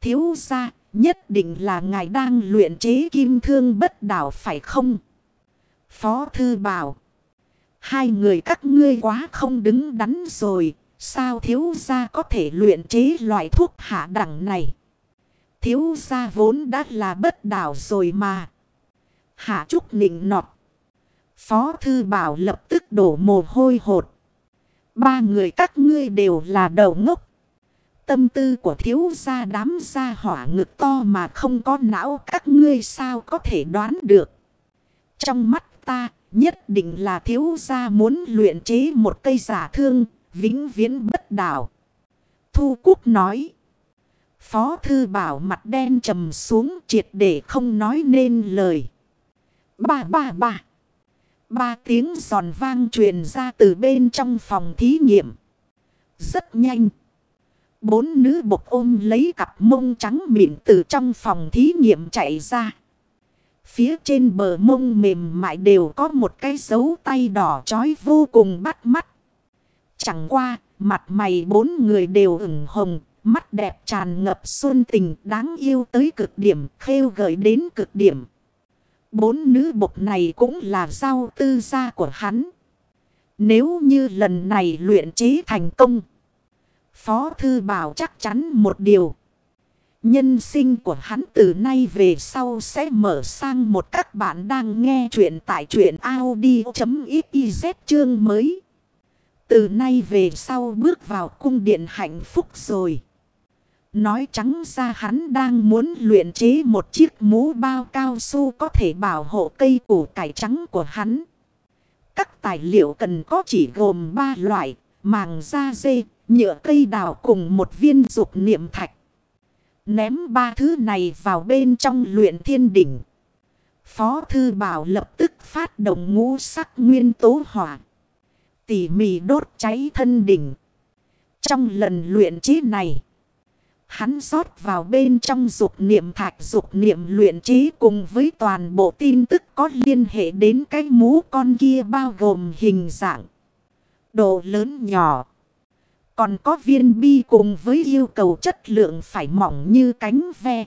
Thiếu ra nhất định là ngài đang luyện chế kim thương bất đảo phải không? Phó thư bảo. Hai người các ngươi quá không đứng đắn rồi. Sao thiếu gia có thể luyện chế loại thuốc hạ đẳng này? Thiếu gia vốn đã là bất đảo rồi mà. Hạ Trúc nịnh nọt. Phó Thư Bảo lập tức đổ mồ hôi hột. Ba người các ngươi đều là đầu ngốc. Tâm tư của thiếu gia đám gia hỏa ngực to mà không có não các ngươi sao có thể đoán được. Trong mắt ta, nhất định là thiếu gia muốn luyện chế một cây giả thương, vĩnh viễn bất đảo. Thu Cúc nói. Phó thư bảo mặt đen trầm xuống triệt để không nói nên lời. Ba ba ba. Ba tiếng giòn vang truyền ra từ bên trong phòng thí nghiệm. Rất nhanh. Bốn nữ bộc ôm lấy cặp mông trắng mịn từ trong phòng thí nghiệm chạy ra. Phía trên bờ mông mềm mại đều có một cái dấu tay đỏ chói vô cùng bắt mắt. Chẳng qua, mặt mày bốn người đều ửng hồng, mắt đẹp tràn ngập xuân tình đáng yêu tới cực điểm, khêu gợi đến cực điểm. Bốn nữ bộc này cũng là giao tư gia của hắn. Nếu như lần này luyện chế thành công. Phó Thư Bảo chắc chắn một điều. Nhân sinh của hắn từ nay về sau sẽ mở sang một các bạn đang nghe chuyện tại chuyện Audi.xyz chương mới. Từ nay về sau bước vào cung điện hạnh phúc rồi. Nói trắng ra hắn đang muốn luyện chế một chiếc mũ bao cao su có thể bảo hộ cây củ cải trắng của hắn. Các tài liệu cần có chỉ gồm ba loại, màng da dê, nhựa cây đào cùng một viên dục niệm thạch. Ném ba thứ này vào bên trong luyện thiên đỉnh. Phó Thư Bảo lập tức phát động ngũ sắc nguyên tố hỏa. Tỉ mỉ đốt cháy thân đỉnh. Trong lần luyện chế này. Hắn rót vào bên trong dục niệm thạch dục niệm luyện trí cùng với toàn bộ tin tức có liên hệ đến cái mũ con kia bao gồm hình dạng, độ lớn nhỏ. Còn có viên bi cùng với yêu cầu chất lượng phải mỏng như cánh ve.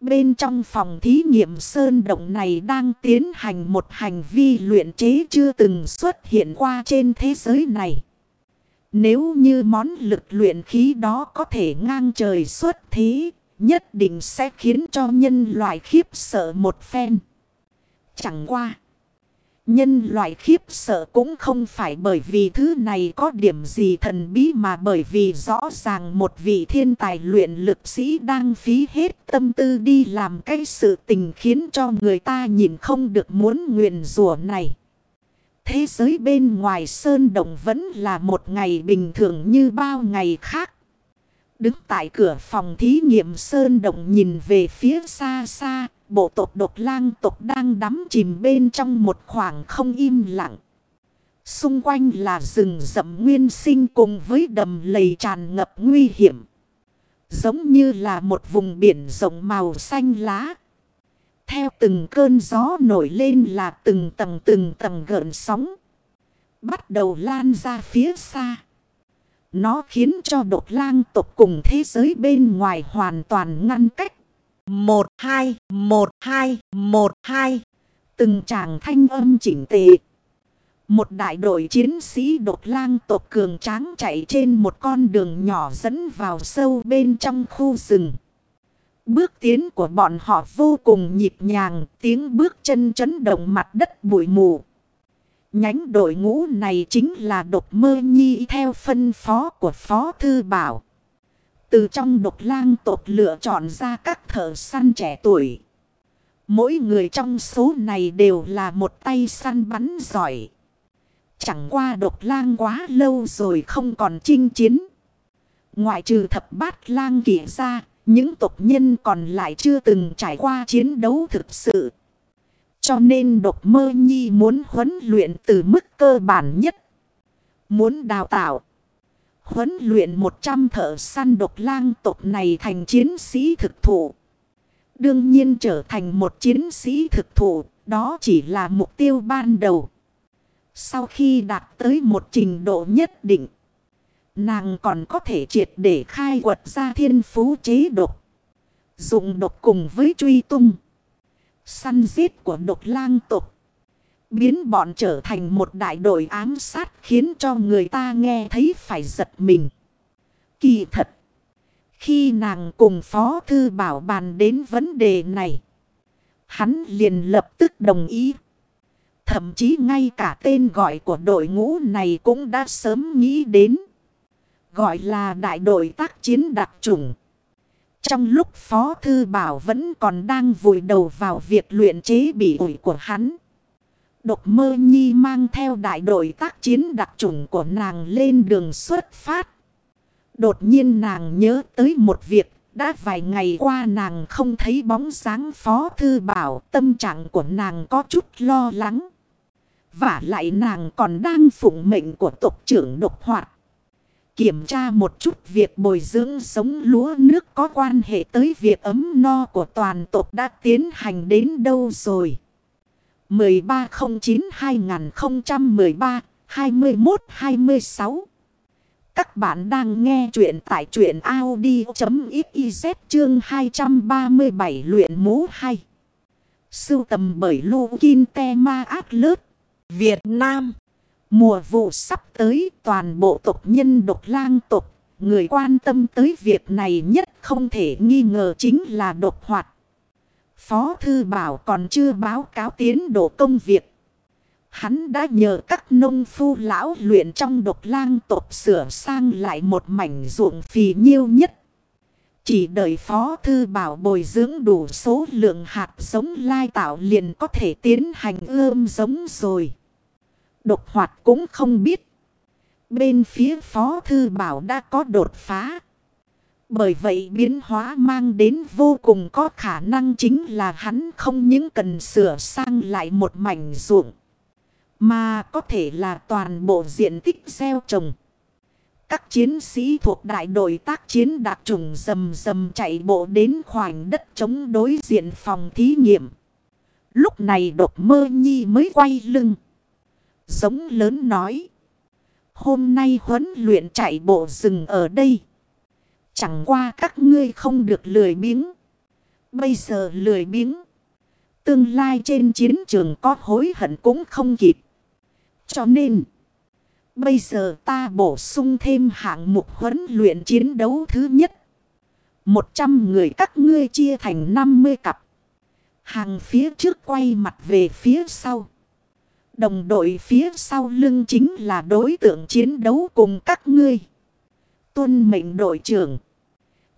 Bên trong phòng thí nghiệm sơn động này đang tiến hành một hành vi luyện chế chưa từng xuất hiện qua trên thế giới này. Nếu như món lực luyện khí đó có thể ngang trời xuất thế, nhất định sẽ khiến cho nhân loại khiếp sợ một phen. Chẳng qua. Nhân loại khiếp sợ cũng không phải bởi vì thứ này có điểm gì thần bí mà bởi vì rõ ràng một vị thiên tài luyện lực sĩ đang phí hết tâm tư đi làm cái sự tình khiến cho người ta nhìn không được muốn nguyện rủa này. Thế giới bên ngoài sơn động vẫn là một ngày bình thường như bao ngày khác. Đứng tại cửa phòng thí nghiệm sơn động nhìn về phía xa xa, bộ tộc độc lang tộc đang đắm chìm bên trong một khoảng không im lặng. Xung quanh là rừng rậm nguyên sinh cùng với đầm lầy tràn ngập nguy hiểm. Giống như là một vùng biển rộng màu xanh lá. Theo từng cơn gió nổi lên là từng tầng từng tầng gợn sóng. Bắt đầu lan ra phía xa. Nó khiến cho đột lang tộc cùng thế giới bên ngoài hoàn toàn ngăn cách. Một hai, một hai, một hai. Từng tràng thanh âm chỉnh tề. Một đại đội chiến sĩ đột lang tộc cường tráng chạy trên một con đường nhỏ dẫn vào sâu bên trong khu rừng. Bước tiến của bọn họ vô cùng nhịp nhàng, tiếng bước chân chấn động mặt đất bụi mù. Nhánh đội ngũ này chính là độc mơ nhi theo phân phó của Phó Thư Bảo. Từ trong độc lang tộc lựa chọn ra các thợ săn trẻ tuổi. Mỗi người trong số này đều là một tay săn bắn giỏi. Chẳng qua độc lang quá lâu rồi không còn chinh chiến. Ngoại trừ thập bát lang kỷ ra, những tộc nhân còn lại chưa từng trải qua chiến đấu thực sự. Cho nên độc mơ nhi muốn huấn luyện từ mức cơ bản nhất. Muốn đào tạo. Huấn luyện 100 thợ săn độc lang tộc này thành chiến sĩ thực thụ. Đương nhiên trở thành một chiến sĩ thực thụ, đó chỉ là mục tiêu ban đầu. Sau khi đạt tới một trình độ nhất định, nàng còn có thể triệt để khai quật ra thiên phú chế độc. Dùng độc cùng với truy tung. Săn giết của độc lang tục. Biến bọn trở thành một đại đội ám sát khiến cho người ta nghe thấy phải giật mình. Kỳ thật. Khi nàng cùng Phó Thư Bảo bàn đến vấn đề này. Hắn liền lập tức đồng ý. Thậm chí ngay cả tên gọi của đội ngũ này cũng đã sớm nghĩ đến. Gọi là đại đội tác chiến đặc trùng. Trong lúc Phó Thư Bảo vẫn còn đang vùi đầu vào việc luyện chế bị ủi của hắn. Độc mơ nhi mang theo đại đội tác chiến đặc trùng của nàng lên đường xuất phát. Đột nhiên nàng nhớ tới một việc. Đã vài ngày qua nàng không thấy bóng dáng Phó Thư Bảo. Tâm trạng của nàng có chút lo lắng. Và lại nàng còn đang phụng mệnh của tộc trưởng độc hoạt. Kiểm tra một chút việc bồi dưỡng sống lúa nước có quan hệ tới việc ấm no của toàn tộc đã tiến hành đến đâu rồi. 1309-2013-21-26 Các bạn đang nghe chuyện tại chuyện Audi.xyz chương 237 luyện mũ hay. Sưu tầm bởi Lô Kinh Te Ma Át Lớt, Việt Nam. Mùa vụ sắp tới, toàn bộ tộc nhân độc lang tộc. Người quan tâm tới việc này nhất không thể nghi ngờ chính là độc hoạt. Phó Thư Bảo còn chưa báo cáo tiến độ công việc. Hắn đã nhờ các nông phu lão luyện trong độc lang tộc sửa sang lại một mảnh ruộng phì nhiêu nhất. Chỉ đợi Phó Thư Bảo bồi dưỡng đủ số lượng hạt giống lai tạo liền có thể tiến hành ươm giống rồi. Độc hoạt cũng không biết. Bên phía Phó Thư Bảo đã có đột phá. Bởi vậy biến hóa mang đến vô cùng có khả năng chính là hắn không những cần sửa sang lại một mảnh ruộng. Mà có thể là toàn bộ diện tích gieo trồng. Các chiến sĩ thuộc đại đội tác chiến đặc trùng rầm rầm chạy bộ đến khoảnh đất chống đối diện phòng thí nghiệm. Lúc này đột mơ nhi mới quay lưng. Giống lớn nói. Hôm nay huấn luyện chạy bộ rừng ở đây. Chẳng qua các ngươi không được lười biếng. Bây giờ lười biếng. Tương lai trên chiến trường có hối hận cũng không kịp. Cho nên. Bây giờ ta bổ sung thêm hạng mục huấn luyện chiến đấu thứ nhất. Một trăm người các ngươi chia thành 50 cặp. Hàng phía trước quay mặt về phía sau. Đồng đội phía sau lưng chính là đối tượng chiến đấu cùng các ngươi. Tuân mệnh đội trưởng.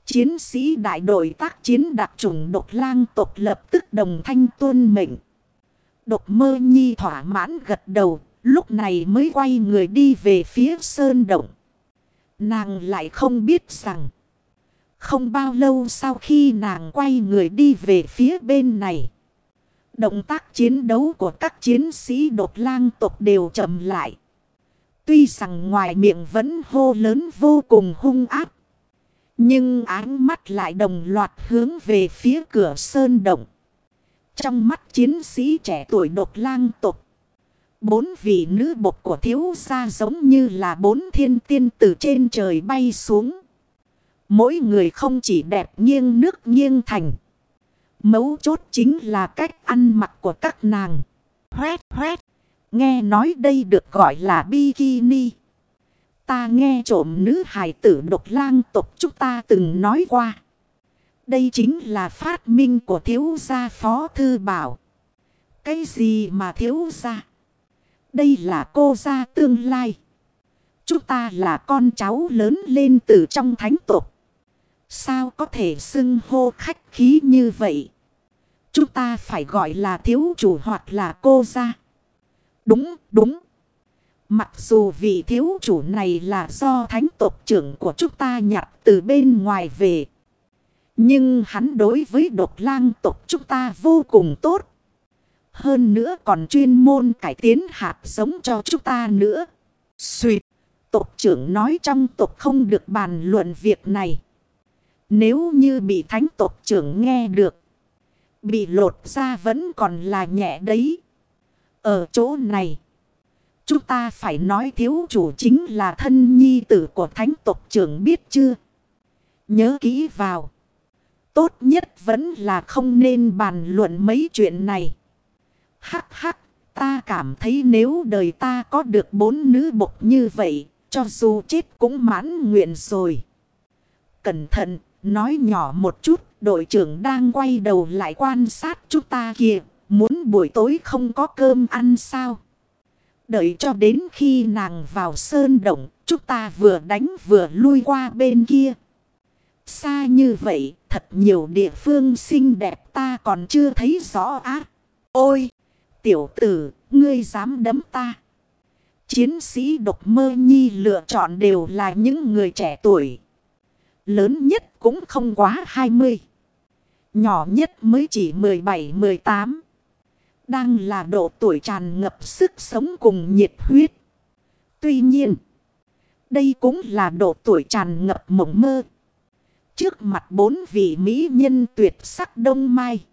Chiến sĩ đại đội tác chiến đặc trùng độc lang tộc lập tức đồng thanh tuân mệnh. Độc mơ nhi thỏa mãn gật đầu, lúc này mới quay người đi về phía sơn động. Nàng lại không biết rằng, không bao lâu sau khi nàng quay người đi về phía bên này. Động tác chiến đấu của các chiến sĩ đột lang tộc đều chậm lại. Tuy rằng ngoài miệng vẫn hô lớn vô cùng hung áp. Nhưng áng mắt lại đồng loạt hướng về phía cửa sơn động. Trong mắt chiến sĩ trẻ tuổi đột lang tộc. Bốn vị nữ bột của thiếu gia giống như là bốn thiên tiên từ trên trời bay xuống. Mỗi người không chỉ đẹp nghiêng nước nghiêng thành. Mấu chốt chính là cách ăn mặc của các nàng. Hoét hoét. Nghe nói đây được gọi là bikini. Ta nghe trộm nữ hải tử độc lang tộc chúng ta từng nói qua. Đây chính là phát minh của thiếu gia phó thư bảo. Cái gì mà thiếu gia? Đây là cô gia tương lai. Chúng ta là con cháu lớn lên từ trong thánh tộc. Sao có thể xưng hô khách khí như vậy? Chúng ta phải gọi là thiếu chủ hoặc là cô ra. Đúng, đúng. Mặc dù vị thiếu chủ này là do thánh tộc trưởng của chúng ta nhặt từ bên ngoài về. Nhưng hắn đối với độc lang tộc chúng ta vô cùng tốt. Hơn nữa còn chuyên môn cải tiến hạt giống cho chúng ta nữa. Xuyệt, tộc trưởng nói trong tộc không được bàn luận việc này. Nếu như bị thánh tộc trưởng nghe được. Bị lột ra vẫn còn là nhẹ đấy. Ở chỗ này. Chúng ta phải nói thiếu chủ chính là thân nhi tử của thánh tộc trưởng biết chưa? Nhớ kỹ vào. Tốt nhất vẫn là không nên bàn luận mấy chuyện này. Hắc hắc, ta cảm thấy nếu đời ta có được bốn nữ bộc như vậy, cho dù chết cũng mãn nguyện rồi. Cẩn thận, nói nhỏ một chút, đội trưởng đang quay đầu lại quan sát chúng ta kìa, muốn buổi tối không có cơm ăn sao? Đợi cho đến khi nàng vào sơn động, chúng ta vừa đánh vừa lui qua bên kia. Xa như vậy, thật nhiều địa phương xinh đẹp ta còn chưa thấy rõ á. Ôi, tiểu tử, ngươi dám đấm ta. Chiến sĩ độc mơ nhi lựa chọn đều là những người trẻ tuổi. Lớn nhất cũng không quá 20. Nhỏ nhất mới chỉ 17-18 đang là độ tuổi tràn ngập sức sống cùng nhiệt huyết. Tuy nhiên, đây cũng là độ tuổi tràn ngập mộng mơ. Trước mặt bốn vị mỹ nhân tuyệt sắc đông mai.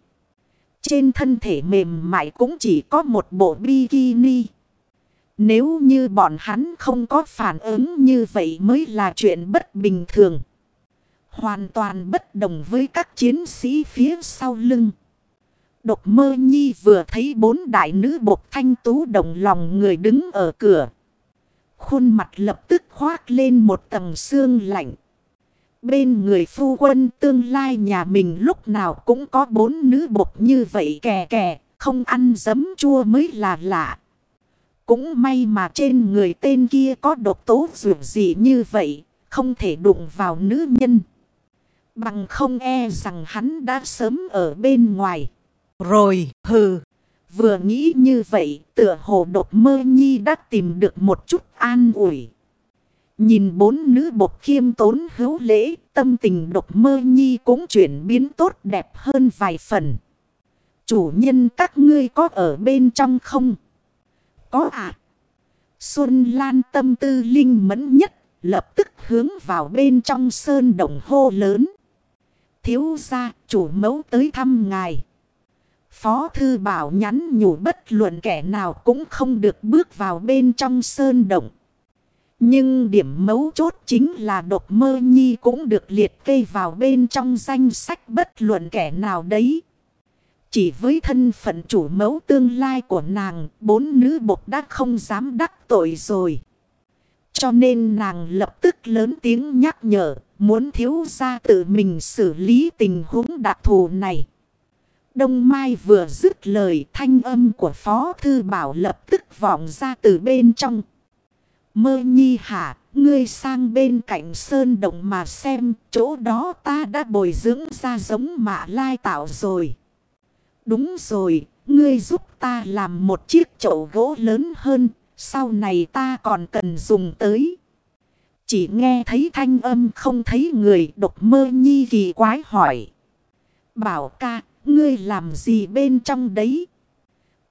Trên thân thể mềm mại cũng chỉ có một bộ bikini. Nếu như bọn hắn không có phản ứng như vậy mới là chuyện bất bình thường. Hoàn toàn bất đồng với các chiến sĩ phía sau lưng. Độc mơ nhi vừa thấy bốn đại nữ bột thanh tú đồng lòng người đứng ở cửa. Khuôn mặt lập tức khoác lên một tầng xương lạnh. Bên người phu quân tương lai nhà mình lúc nào cũng có bốn nữ bột như vậy kè kè, không ăn giấm chua mới là lạ. Cũng may mà trên người tên kia có độc tố dù gì như vậy, không thể đụng vào nữ nhân. Bằng không e rằng hắn đã sớm ở bên ngoài. Rồi, hừ. Vừa nghĩ như vậy, tựa hồ đột mơ nhi đã tìm được một chút an ủi. Nhìn bốn nữ bột khiêm tốn hữu lễ, tâm tình độc mơ nhi cũng chuyển biến tốt đẹp hơn vài phần. Chủ nhân các ngươi có ở bên trong không? Có ạ. À? Xuân Lan tâm tư linh mẫn nhất, lập tức hướng vào bên trong sơn đồng hô lớn. Thiếu gia chủ mẫu tới thăm ngài. Phó thư bảo nhắn nhủ bất luận kẻ nào cũng không được bước vào bên trong sơn động. Nhưng điểm mấu chốt chính là độc mơ nhi cũng được liệt kê vào bên trong danh sách bất luận kẻ nào đấy. Chỉ với thân phận chủ mẫu tương lai của nàng, bốn nữ bột đã không dám đắc tội rồi. Cho nên nàng lập tức lớn tiếng nhắc nhở, muốn thiếu gia tự mình xử lý tình huống đặc thù này. Đông Mai vừa dứt lời thanh âm của Phó Thư Bảo lập tức vọng ra từ bên trong. Mơ nhi hả, ngươi sang bên cạnh sơn động mà xem, chỗ đó ta đã bồi dưỡng ra giống mạ lai tạo rồi. Đúng rồi, ngươi giúp ta làm một chiếc chậu gỗ lớn hơn, sau này ta còn cần dùng tới. Chỉ nghe thấy thanh âm không thấy người độc mơ nhi kỳ quái hỏi. Bảo ca, ngươi làm gì bên trong đấy?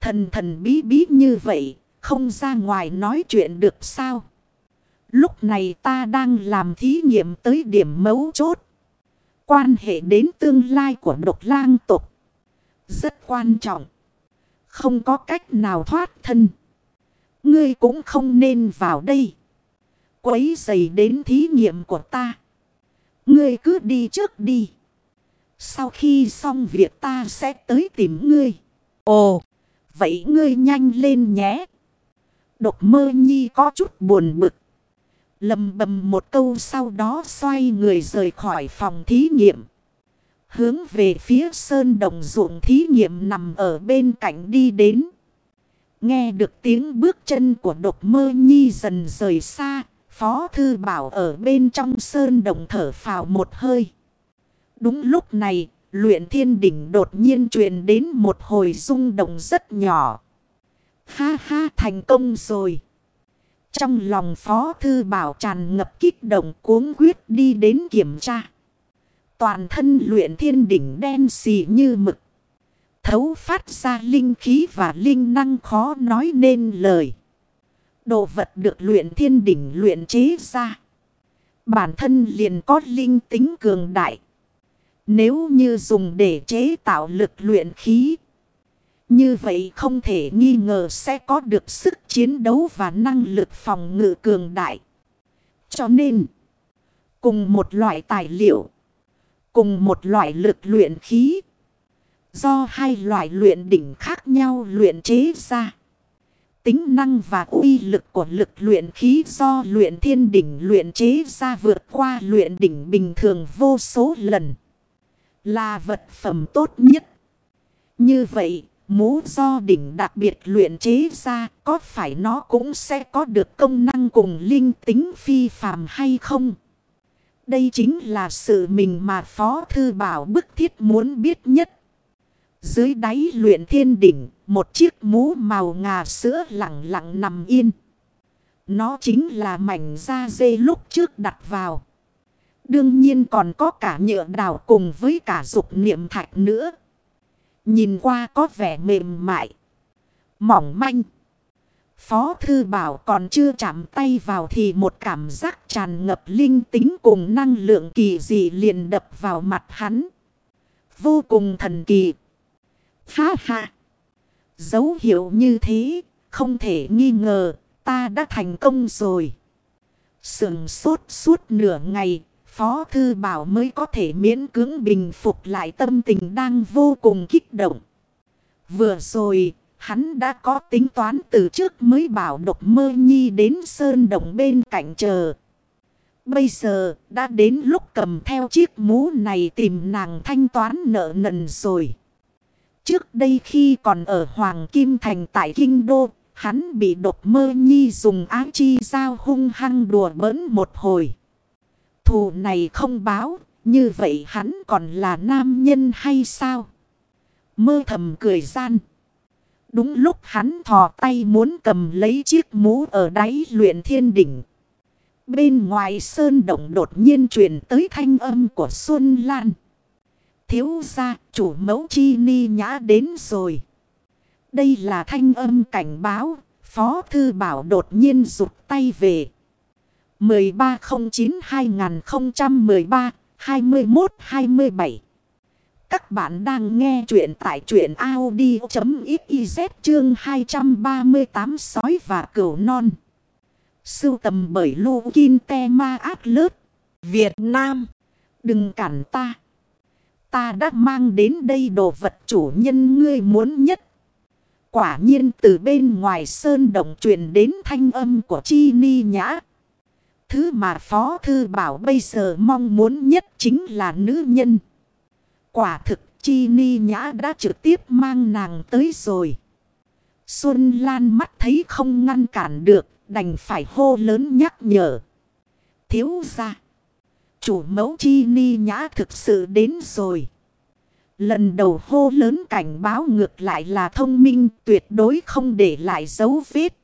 Thần thần bí bí như vậy, không ra ngoài nói chuyện được sao? Lúc này ta đang làm thí nghiệm tới điểm mấu chốt. Quan hệ đến tương lai của độc lang tục. Rất quan trọng. Không có cách nào thoát thân. Ngươi cũng không nên vào đây. Quấy dày đến thí nghiệm của ta. Ngươi cứ đi trước đi. Sau khi xong việc ta sẽ tới tìm ngươi. Ồ, vậy ngươi nhanh lên nhé. Độc mơ nhi có chút buồn bực. Lầm bầm một câu sau đó xoay người rời khỏi phòng thí nghiệm. Hướng về phía sơn đồng ruộng thí nghiệm nằm ở bên cạnh đi đến. Nghe được tiếng bước chân của độc mơ nhi dần rời xa. Phó thư bảo ở bên trong sơn đồng thở phào một hơi. Đúng lúc này, luyện thiên đỉnh đột nhiên truyền đến một hồi rung động rất nhỏ. Ha ha thành công rồi. Trong lòng phó thư bảo tràn ngập kích động cuống quyết đi đến kiểm tra. Toàn thân luyện thiên đỉnh đen xì như mực. Thấu phát ra linh khí và linh năng khó nói nên lời. Đồ vật được luyện thiên đỉnh luyện chế ra. Bản thân liền có linh tính cường đại. Nếu như dùng để chế tạo lực luyện khí. Như vậy không thể nghi ngờ sẽ có được sức chiến đấu và năng lực phòng ngự cường đại. Cho nên, cùng một loại tài liệu, cùng một loại lực luyện khí, do hai loại luyện đỉnh khác nhau luyện chế ra. Tính năng và uy lực của lực luyện khí do luyện thiên đỉnh luyện chế ra vượt qua luyện đỉnh bình thường vô số lần. Là vật phẩm tốt nhất. Như vậy, Mũ do đỉnh đặc biệt luyện chế ra có phải nó cũng sẽ có được công năng cùng linh tính phi phàm hay không? Đây chính là sự mình mà Phó Thư Bảo bức thiết muốn biết nhất. Dưới đáy luyện thiên đỉnh, một chiếc mũ màu ngà sữa lặng lặng nằm yên. Nó chính là mảnh da dê lúc trước đặt vào. Đương nhiên còn có cả nhựa đào cùng với cả dục niệm thạch nữa. Nhìn qua có vẻ mềm mại. Mỏng manh. Phó thư bảo còn chưa chạm tay vào thì một cảm giác tràn ngập linh tính cùng năng lượng kỳ dị liền đập vào mặt hắn. Vô cùng thần kỳ. Ha ha. Dấu hiệu như thế, không thể nghi ngờ, ta đã thành công rồi. Sườn sốt suốt nửa ngày, Phó Thư Bảo mới có thể miễn cưỡng bình phục lại tâm tình đang vô cùng kích động. Vừa rồi, hắn đã có tính toán từ trước mới bảo độc mơ nhi đến sơn động bên cạnh chờ. Bây giờ, đã đến lúc cầm theo chiếc mũ này tìm nàng thanh toán nợ nần rồi. Trước đây khi còn ở Hoàng Kim Thành tại Kinh Đô, hắn bị độc mơ nhi dùng áo chi dao hung hăng đùa bỡn một hồi thù này không báo, như vậy hắn còn là nam nhân hay sao? Mơ thầm cười gian. Đúng lúc hắn thò tay muốn cầm lấy chiếc mũ ở đáy luyện thiên đỉnh. Bên ngoài sơn động đột nhiên truyền tới thanh âm của Xuân Lan. Thiếu gia, chủ mẫu chi ni nhã đến rồi. Đây là thanh âm cảnh báo. Phó thư bảo đột nhiên rụt tay về. 1309-2013-21-27 Các bạn đang nghe chuyện tại chuyện Audi.xyz chương 238 sói và cửu non. Sưu tầm bởi Lô Kinh Te Ma Át Lớt. Việt Nam. Đừng cản ta. Ta đã mang đến đây đồ vật chủ nhân ngươi muốn nhất. Quả nhiên từ bên ngoài sơn động truyền đến thanh âm của Chi Ni Nhã. Thứ mà Phó Thư Bảo bây giờ mong muốn nhất chính là nữ nhân. Quả thực Chi Ni Nhã đã trực tiếp mang nàng tới rồi. Xuân Lan mắt thấy không ngăn cản được, đành phải hô lớn nhắc nhở. Thiếu ra. Chủ mẫu Chi Ni Nhã thực sự đến rồi. Lần đầu hô lớn cảnh báo ngược lại là thông minh tuyệt đối không để lại dấu vết.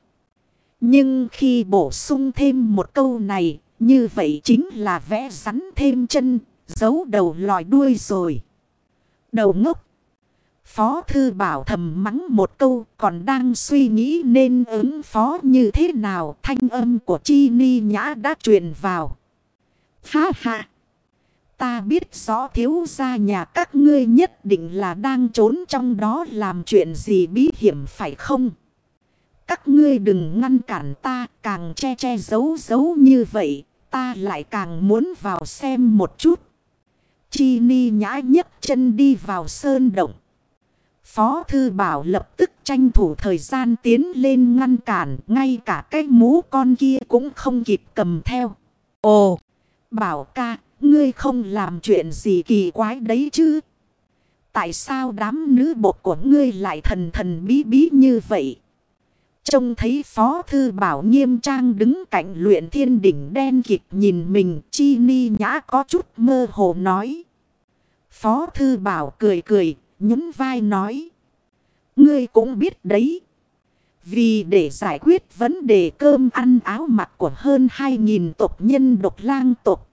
Nhưng khi bổ sung thêm một câu này, như vậy chính là vẽ rắn thêm chân, giấu đầu lòi đuôi rồi. Đầu ngốc. Phó thư bảo thầm mắng một câu còn đang suy nghĩ nên ứng phó như thế nào thanh âm của chi ni nhã đã truyền vào. Ha ha. Ta biết rõ thiếu gia nhà các ngươi nhất định là đang trốn trong đó làm chuyện gì bí hiểm phải không? Các ngươi đừng ngăn cản ta, càng che che giấu giấu như vậy. Ta lại càng muốn vào xem một chút. Chi ni nhã nhấc chân đi vào sơn động. Phó thư bảo lập tức tranh thủ thời gian tiến lên ngăn cản. Ngay cả cái mũ con kia cũng không kịp cầm theo. Ồ! Bảo ca, ngươi không làm chuyện gì kỳ quái đấy chứ? Tại sao đám nữ bột của ngươi lại thần thần bí bí như vậy? Trông thấy Phó Thư Bảo nghiêm trang đứng cạnh luyện thiên đỉnh đen kịch nhìn mình chi ni nhã có chút mơ hồ nói. Phó Thư Bảo cười cười, nhún vai nói. Ngươi cũng biết đấy. Vì để giải quyết vấn đề cơm ăn áo mặc của hơn 2.000 tộc nhân độc lang tộc.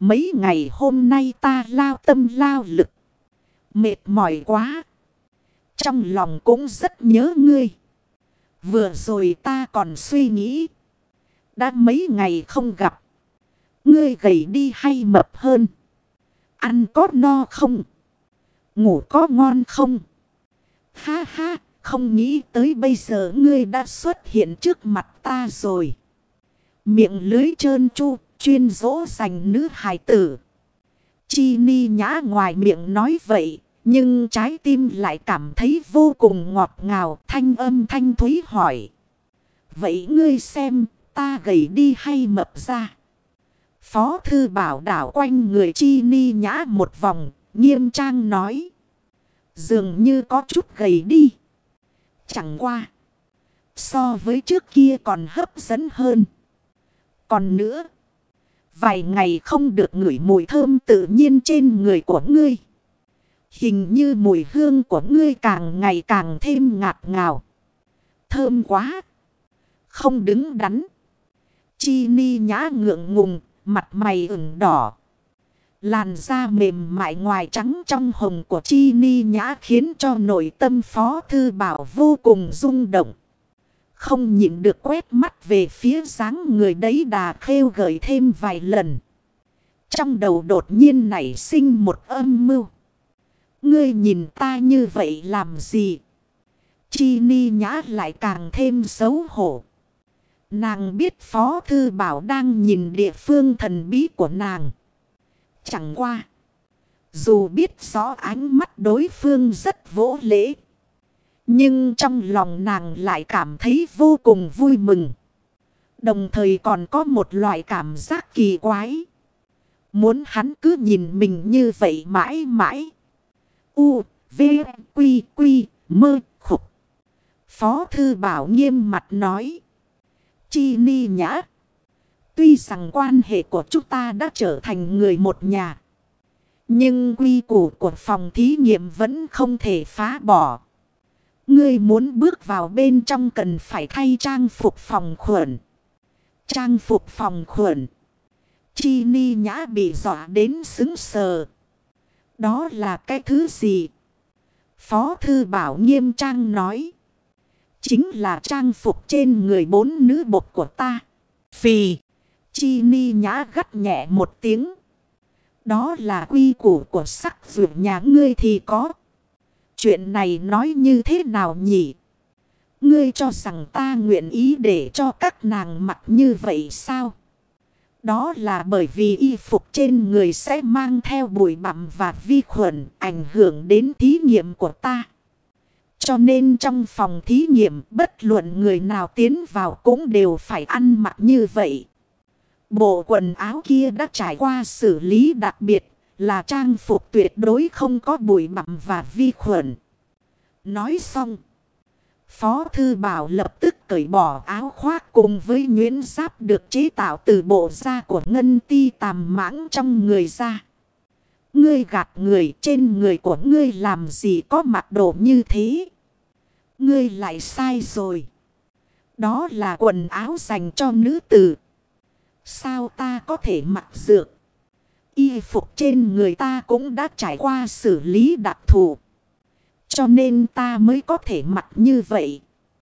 Mấy ngày hôm nay ta lao tâm lao lực. Mệt mỏi quá. Trong lòng cũng rất nhớ ngươi. Vừa rồi ta còn suy nghĩ. Đã mấy ngày không gặp. Ngươi gầy đi hay mập hơn. Ăn có no không? Ngủ có ngon không? Ha ha, không nghĩ tới bây giờ ngươi đã xuất hiện trước mặt ta rồi. Miệng lưới trơn chu, chuyên dỗ dành nữ hài tử. Chi ni nhã ngoài miệng nói vậy, nhưng trái tim lại cảm thấy vô cùng ngọt ngào thanh âm thanh thúy hỏi. Vậy ngươi xem ta gầy đi hay mập ra? Phó thư bảo đảo quanh người chi ni nhã một vòng, nghiêm trang nói. Dường như có chút gầy đi. Chẳng qua. So với trước kia còn hấp dẫn hơn. Còn nữa. Vài ngày không được ngửi mùi thơm tự nhiên trên người của ngươi. Hình như mùi hương của ngươi càng ngày càng thêm ngạt ngào. Thơm quá. Không đứng đắn. Chi ni nhã ngượng ngùng, mặt mày ửng đỏ. Làn da mềm mại ngoài trắng trong hồng của chi ni nhã khiến cho nội tâm phó thư bảo vô cùng rung động. Không nhịn được quét mắt về phía dáng người đấy đà khêu gợi thêm vài lần. Trong đầu đột nhiên nảy sinh một âm mưu. Ngươi nhìn ta như vậy làm gì? Chi ni nhã lại càng thêm xấu hổ. Nàng biết Phó Thư Bảo đang nhìn địa phương thần bí của nàng. Chẳng qua. Dù biết rõ ánh mắt đối phương rất vỗ lễ. Nhưng trong lòng nàng lại cảm thấy vô cùng vui mừng. Đồng thời còn có một loại cảm giác kỳ quái. Muốn hắn cứ nhìn mình như vậy mãi mãi. U, V, Quy, Quy, Mơ, Khục. Phó Thư Bảo nghiêm mặt nói. Chi ni nhã. Tuy rằng quan hệ của chúng ta đã trở thành người một nhà. Nhưng quy củ của phòng thí nghiệm vẫn không thể phá bỏ. Ngươi muốn bước vào bên trong cần phải thay trang phục phòng khuẩn. Trang phục phòng khuẩn. Chi ni nhã bị dọa đến xứng sờ. Đó là cái thứ gì? Phó thư bảo nghiêm trang nói. Chính là trang phục trên người bốn nữ bột của ta. Phì. Chi ni nhã gắt nhẹ một tiếng. Đó là quy củ của sắc vượt nhà ngươi thì có. Chuyện này nói như thế nào nhỉ? Ngươi cho rằng ta nguyện ý để cho các nàng mặc như vậy sao? Đó là bởi vì y phục trên người sẽ mang theo bụi bặm và vi khuẩn ảnh hưởng đến thí nghiệm của ta. Cho nên trong phòng thí nghiệm, bất luận người nào tiến vào cũng đều phải ăn mặc như vậy. Bộ quần áo kia đã trải qua xử lý đặc biệt là trang phục tuyệt đối không có bụi bặm và vi khuẩn. Nói xong. Phó Thư Bảo lập tức cởi bỏ áo khoác cùng với nhuyễn giáp được chế tạo từ bộ da của ngân ti tàm mãng trong người ra. Ngươi gạt người trên người của ngươi làm gì có mặc đồ như thế? Ngươi lại sai rồi. Đó là quần áo dành cho nữ tử. Sao ta có thể mặc dược? Y phục trên người ta cũng đã trải qua xử lý đặc thù. Cho nên ta mới có thể mặc như vậy.